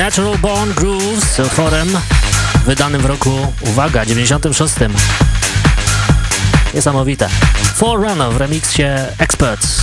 Natural Born Grooves utworem wydanym w roku, uwaga, 96. Niesamowite. Forerunner w remiksie Experts.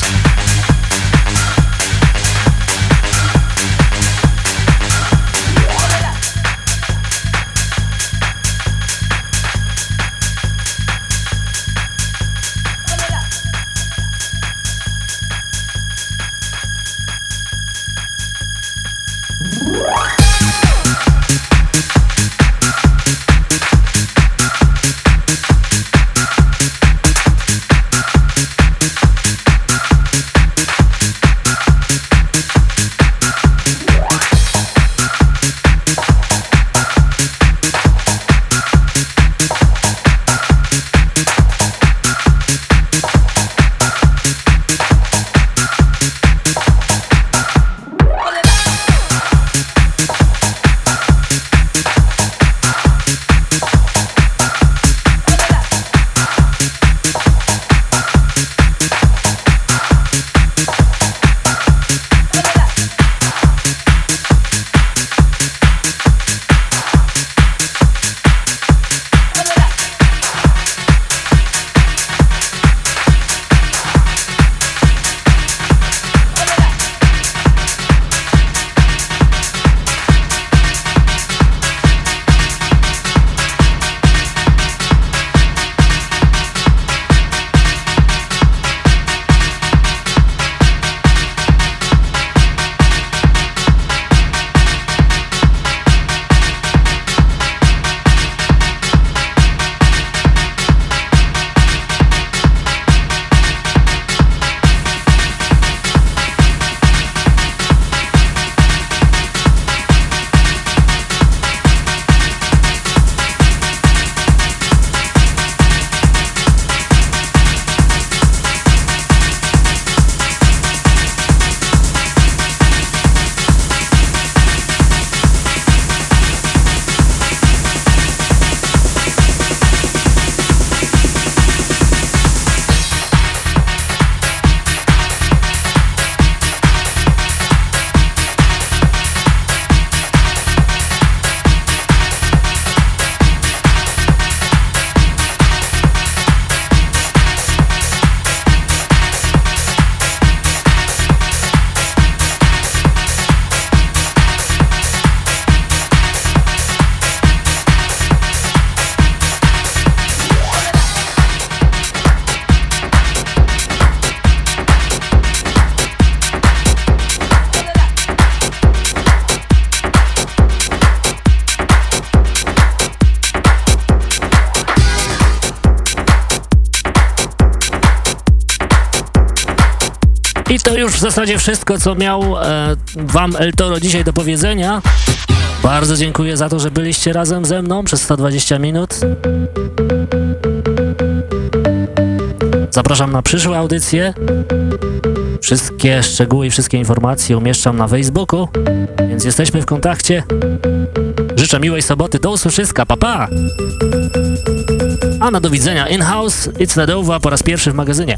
Zasadzie wszystko, co miał e, Wam El Toro dzisiaj do powiedzenia. Bardzo dziękuję za to, że byliście razem ze mną przez 120 minut. Zapraszam na przyszłe audycje. Wszystkie szczegóły i wszystkie informacje umieszczam na Facebooku, więc jesteśmy w kontakcie. Życzę miłej soboty, do usłyszyska, pa pa! A na do widzenia in-house, it's Nadowa po raz pierwszy w magazynie.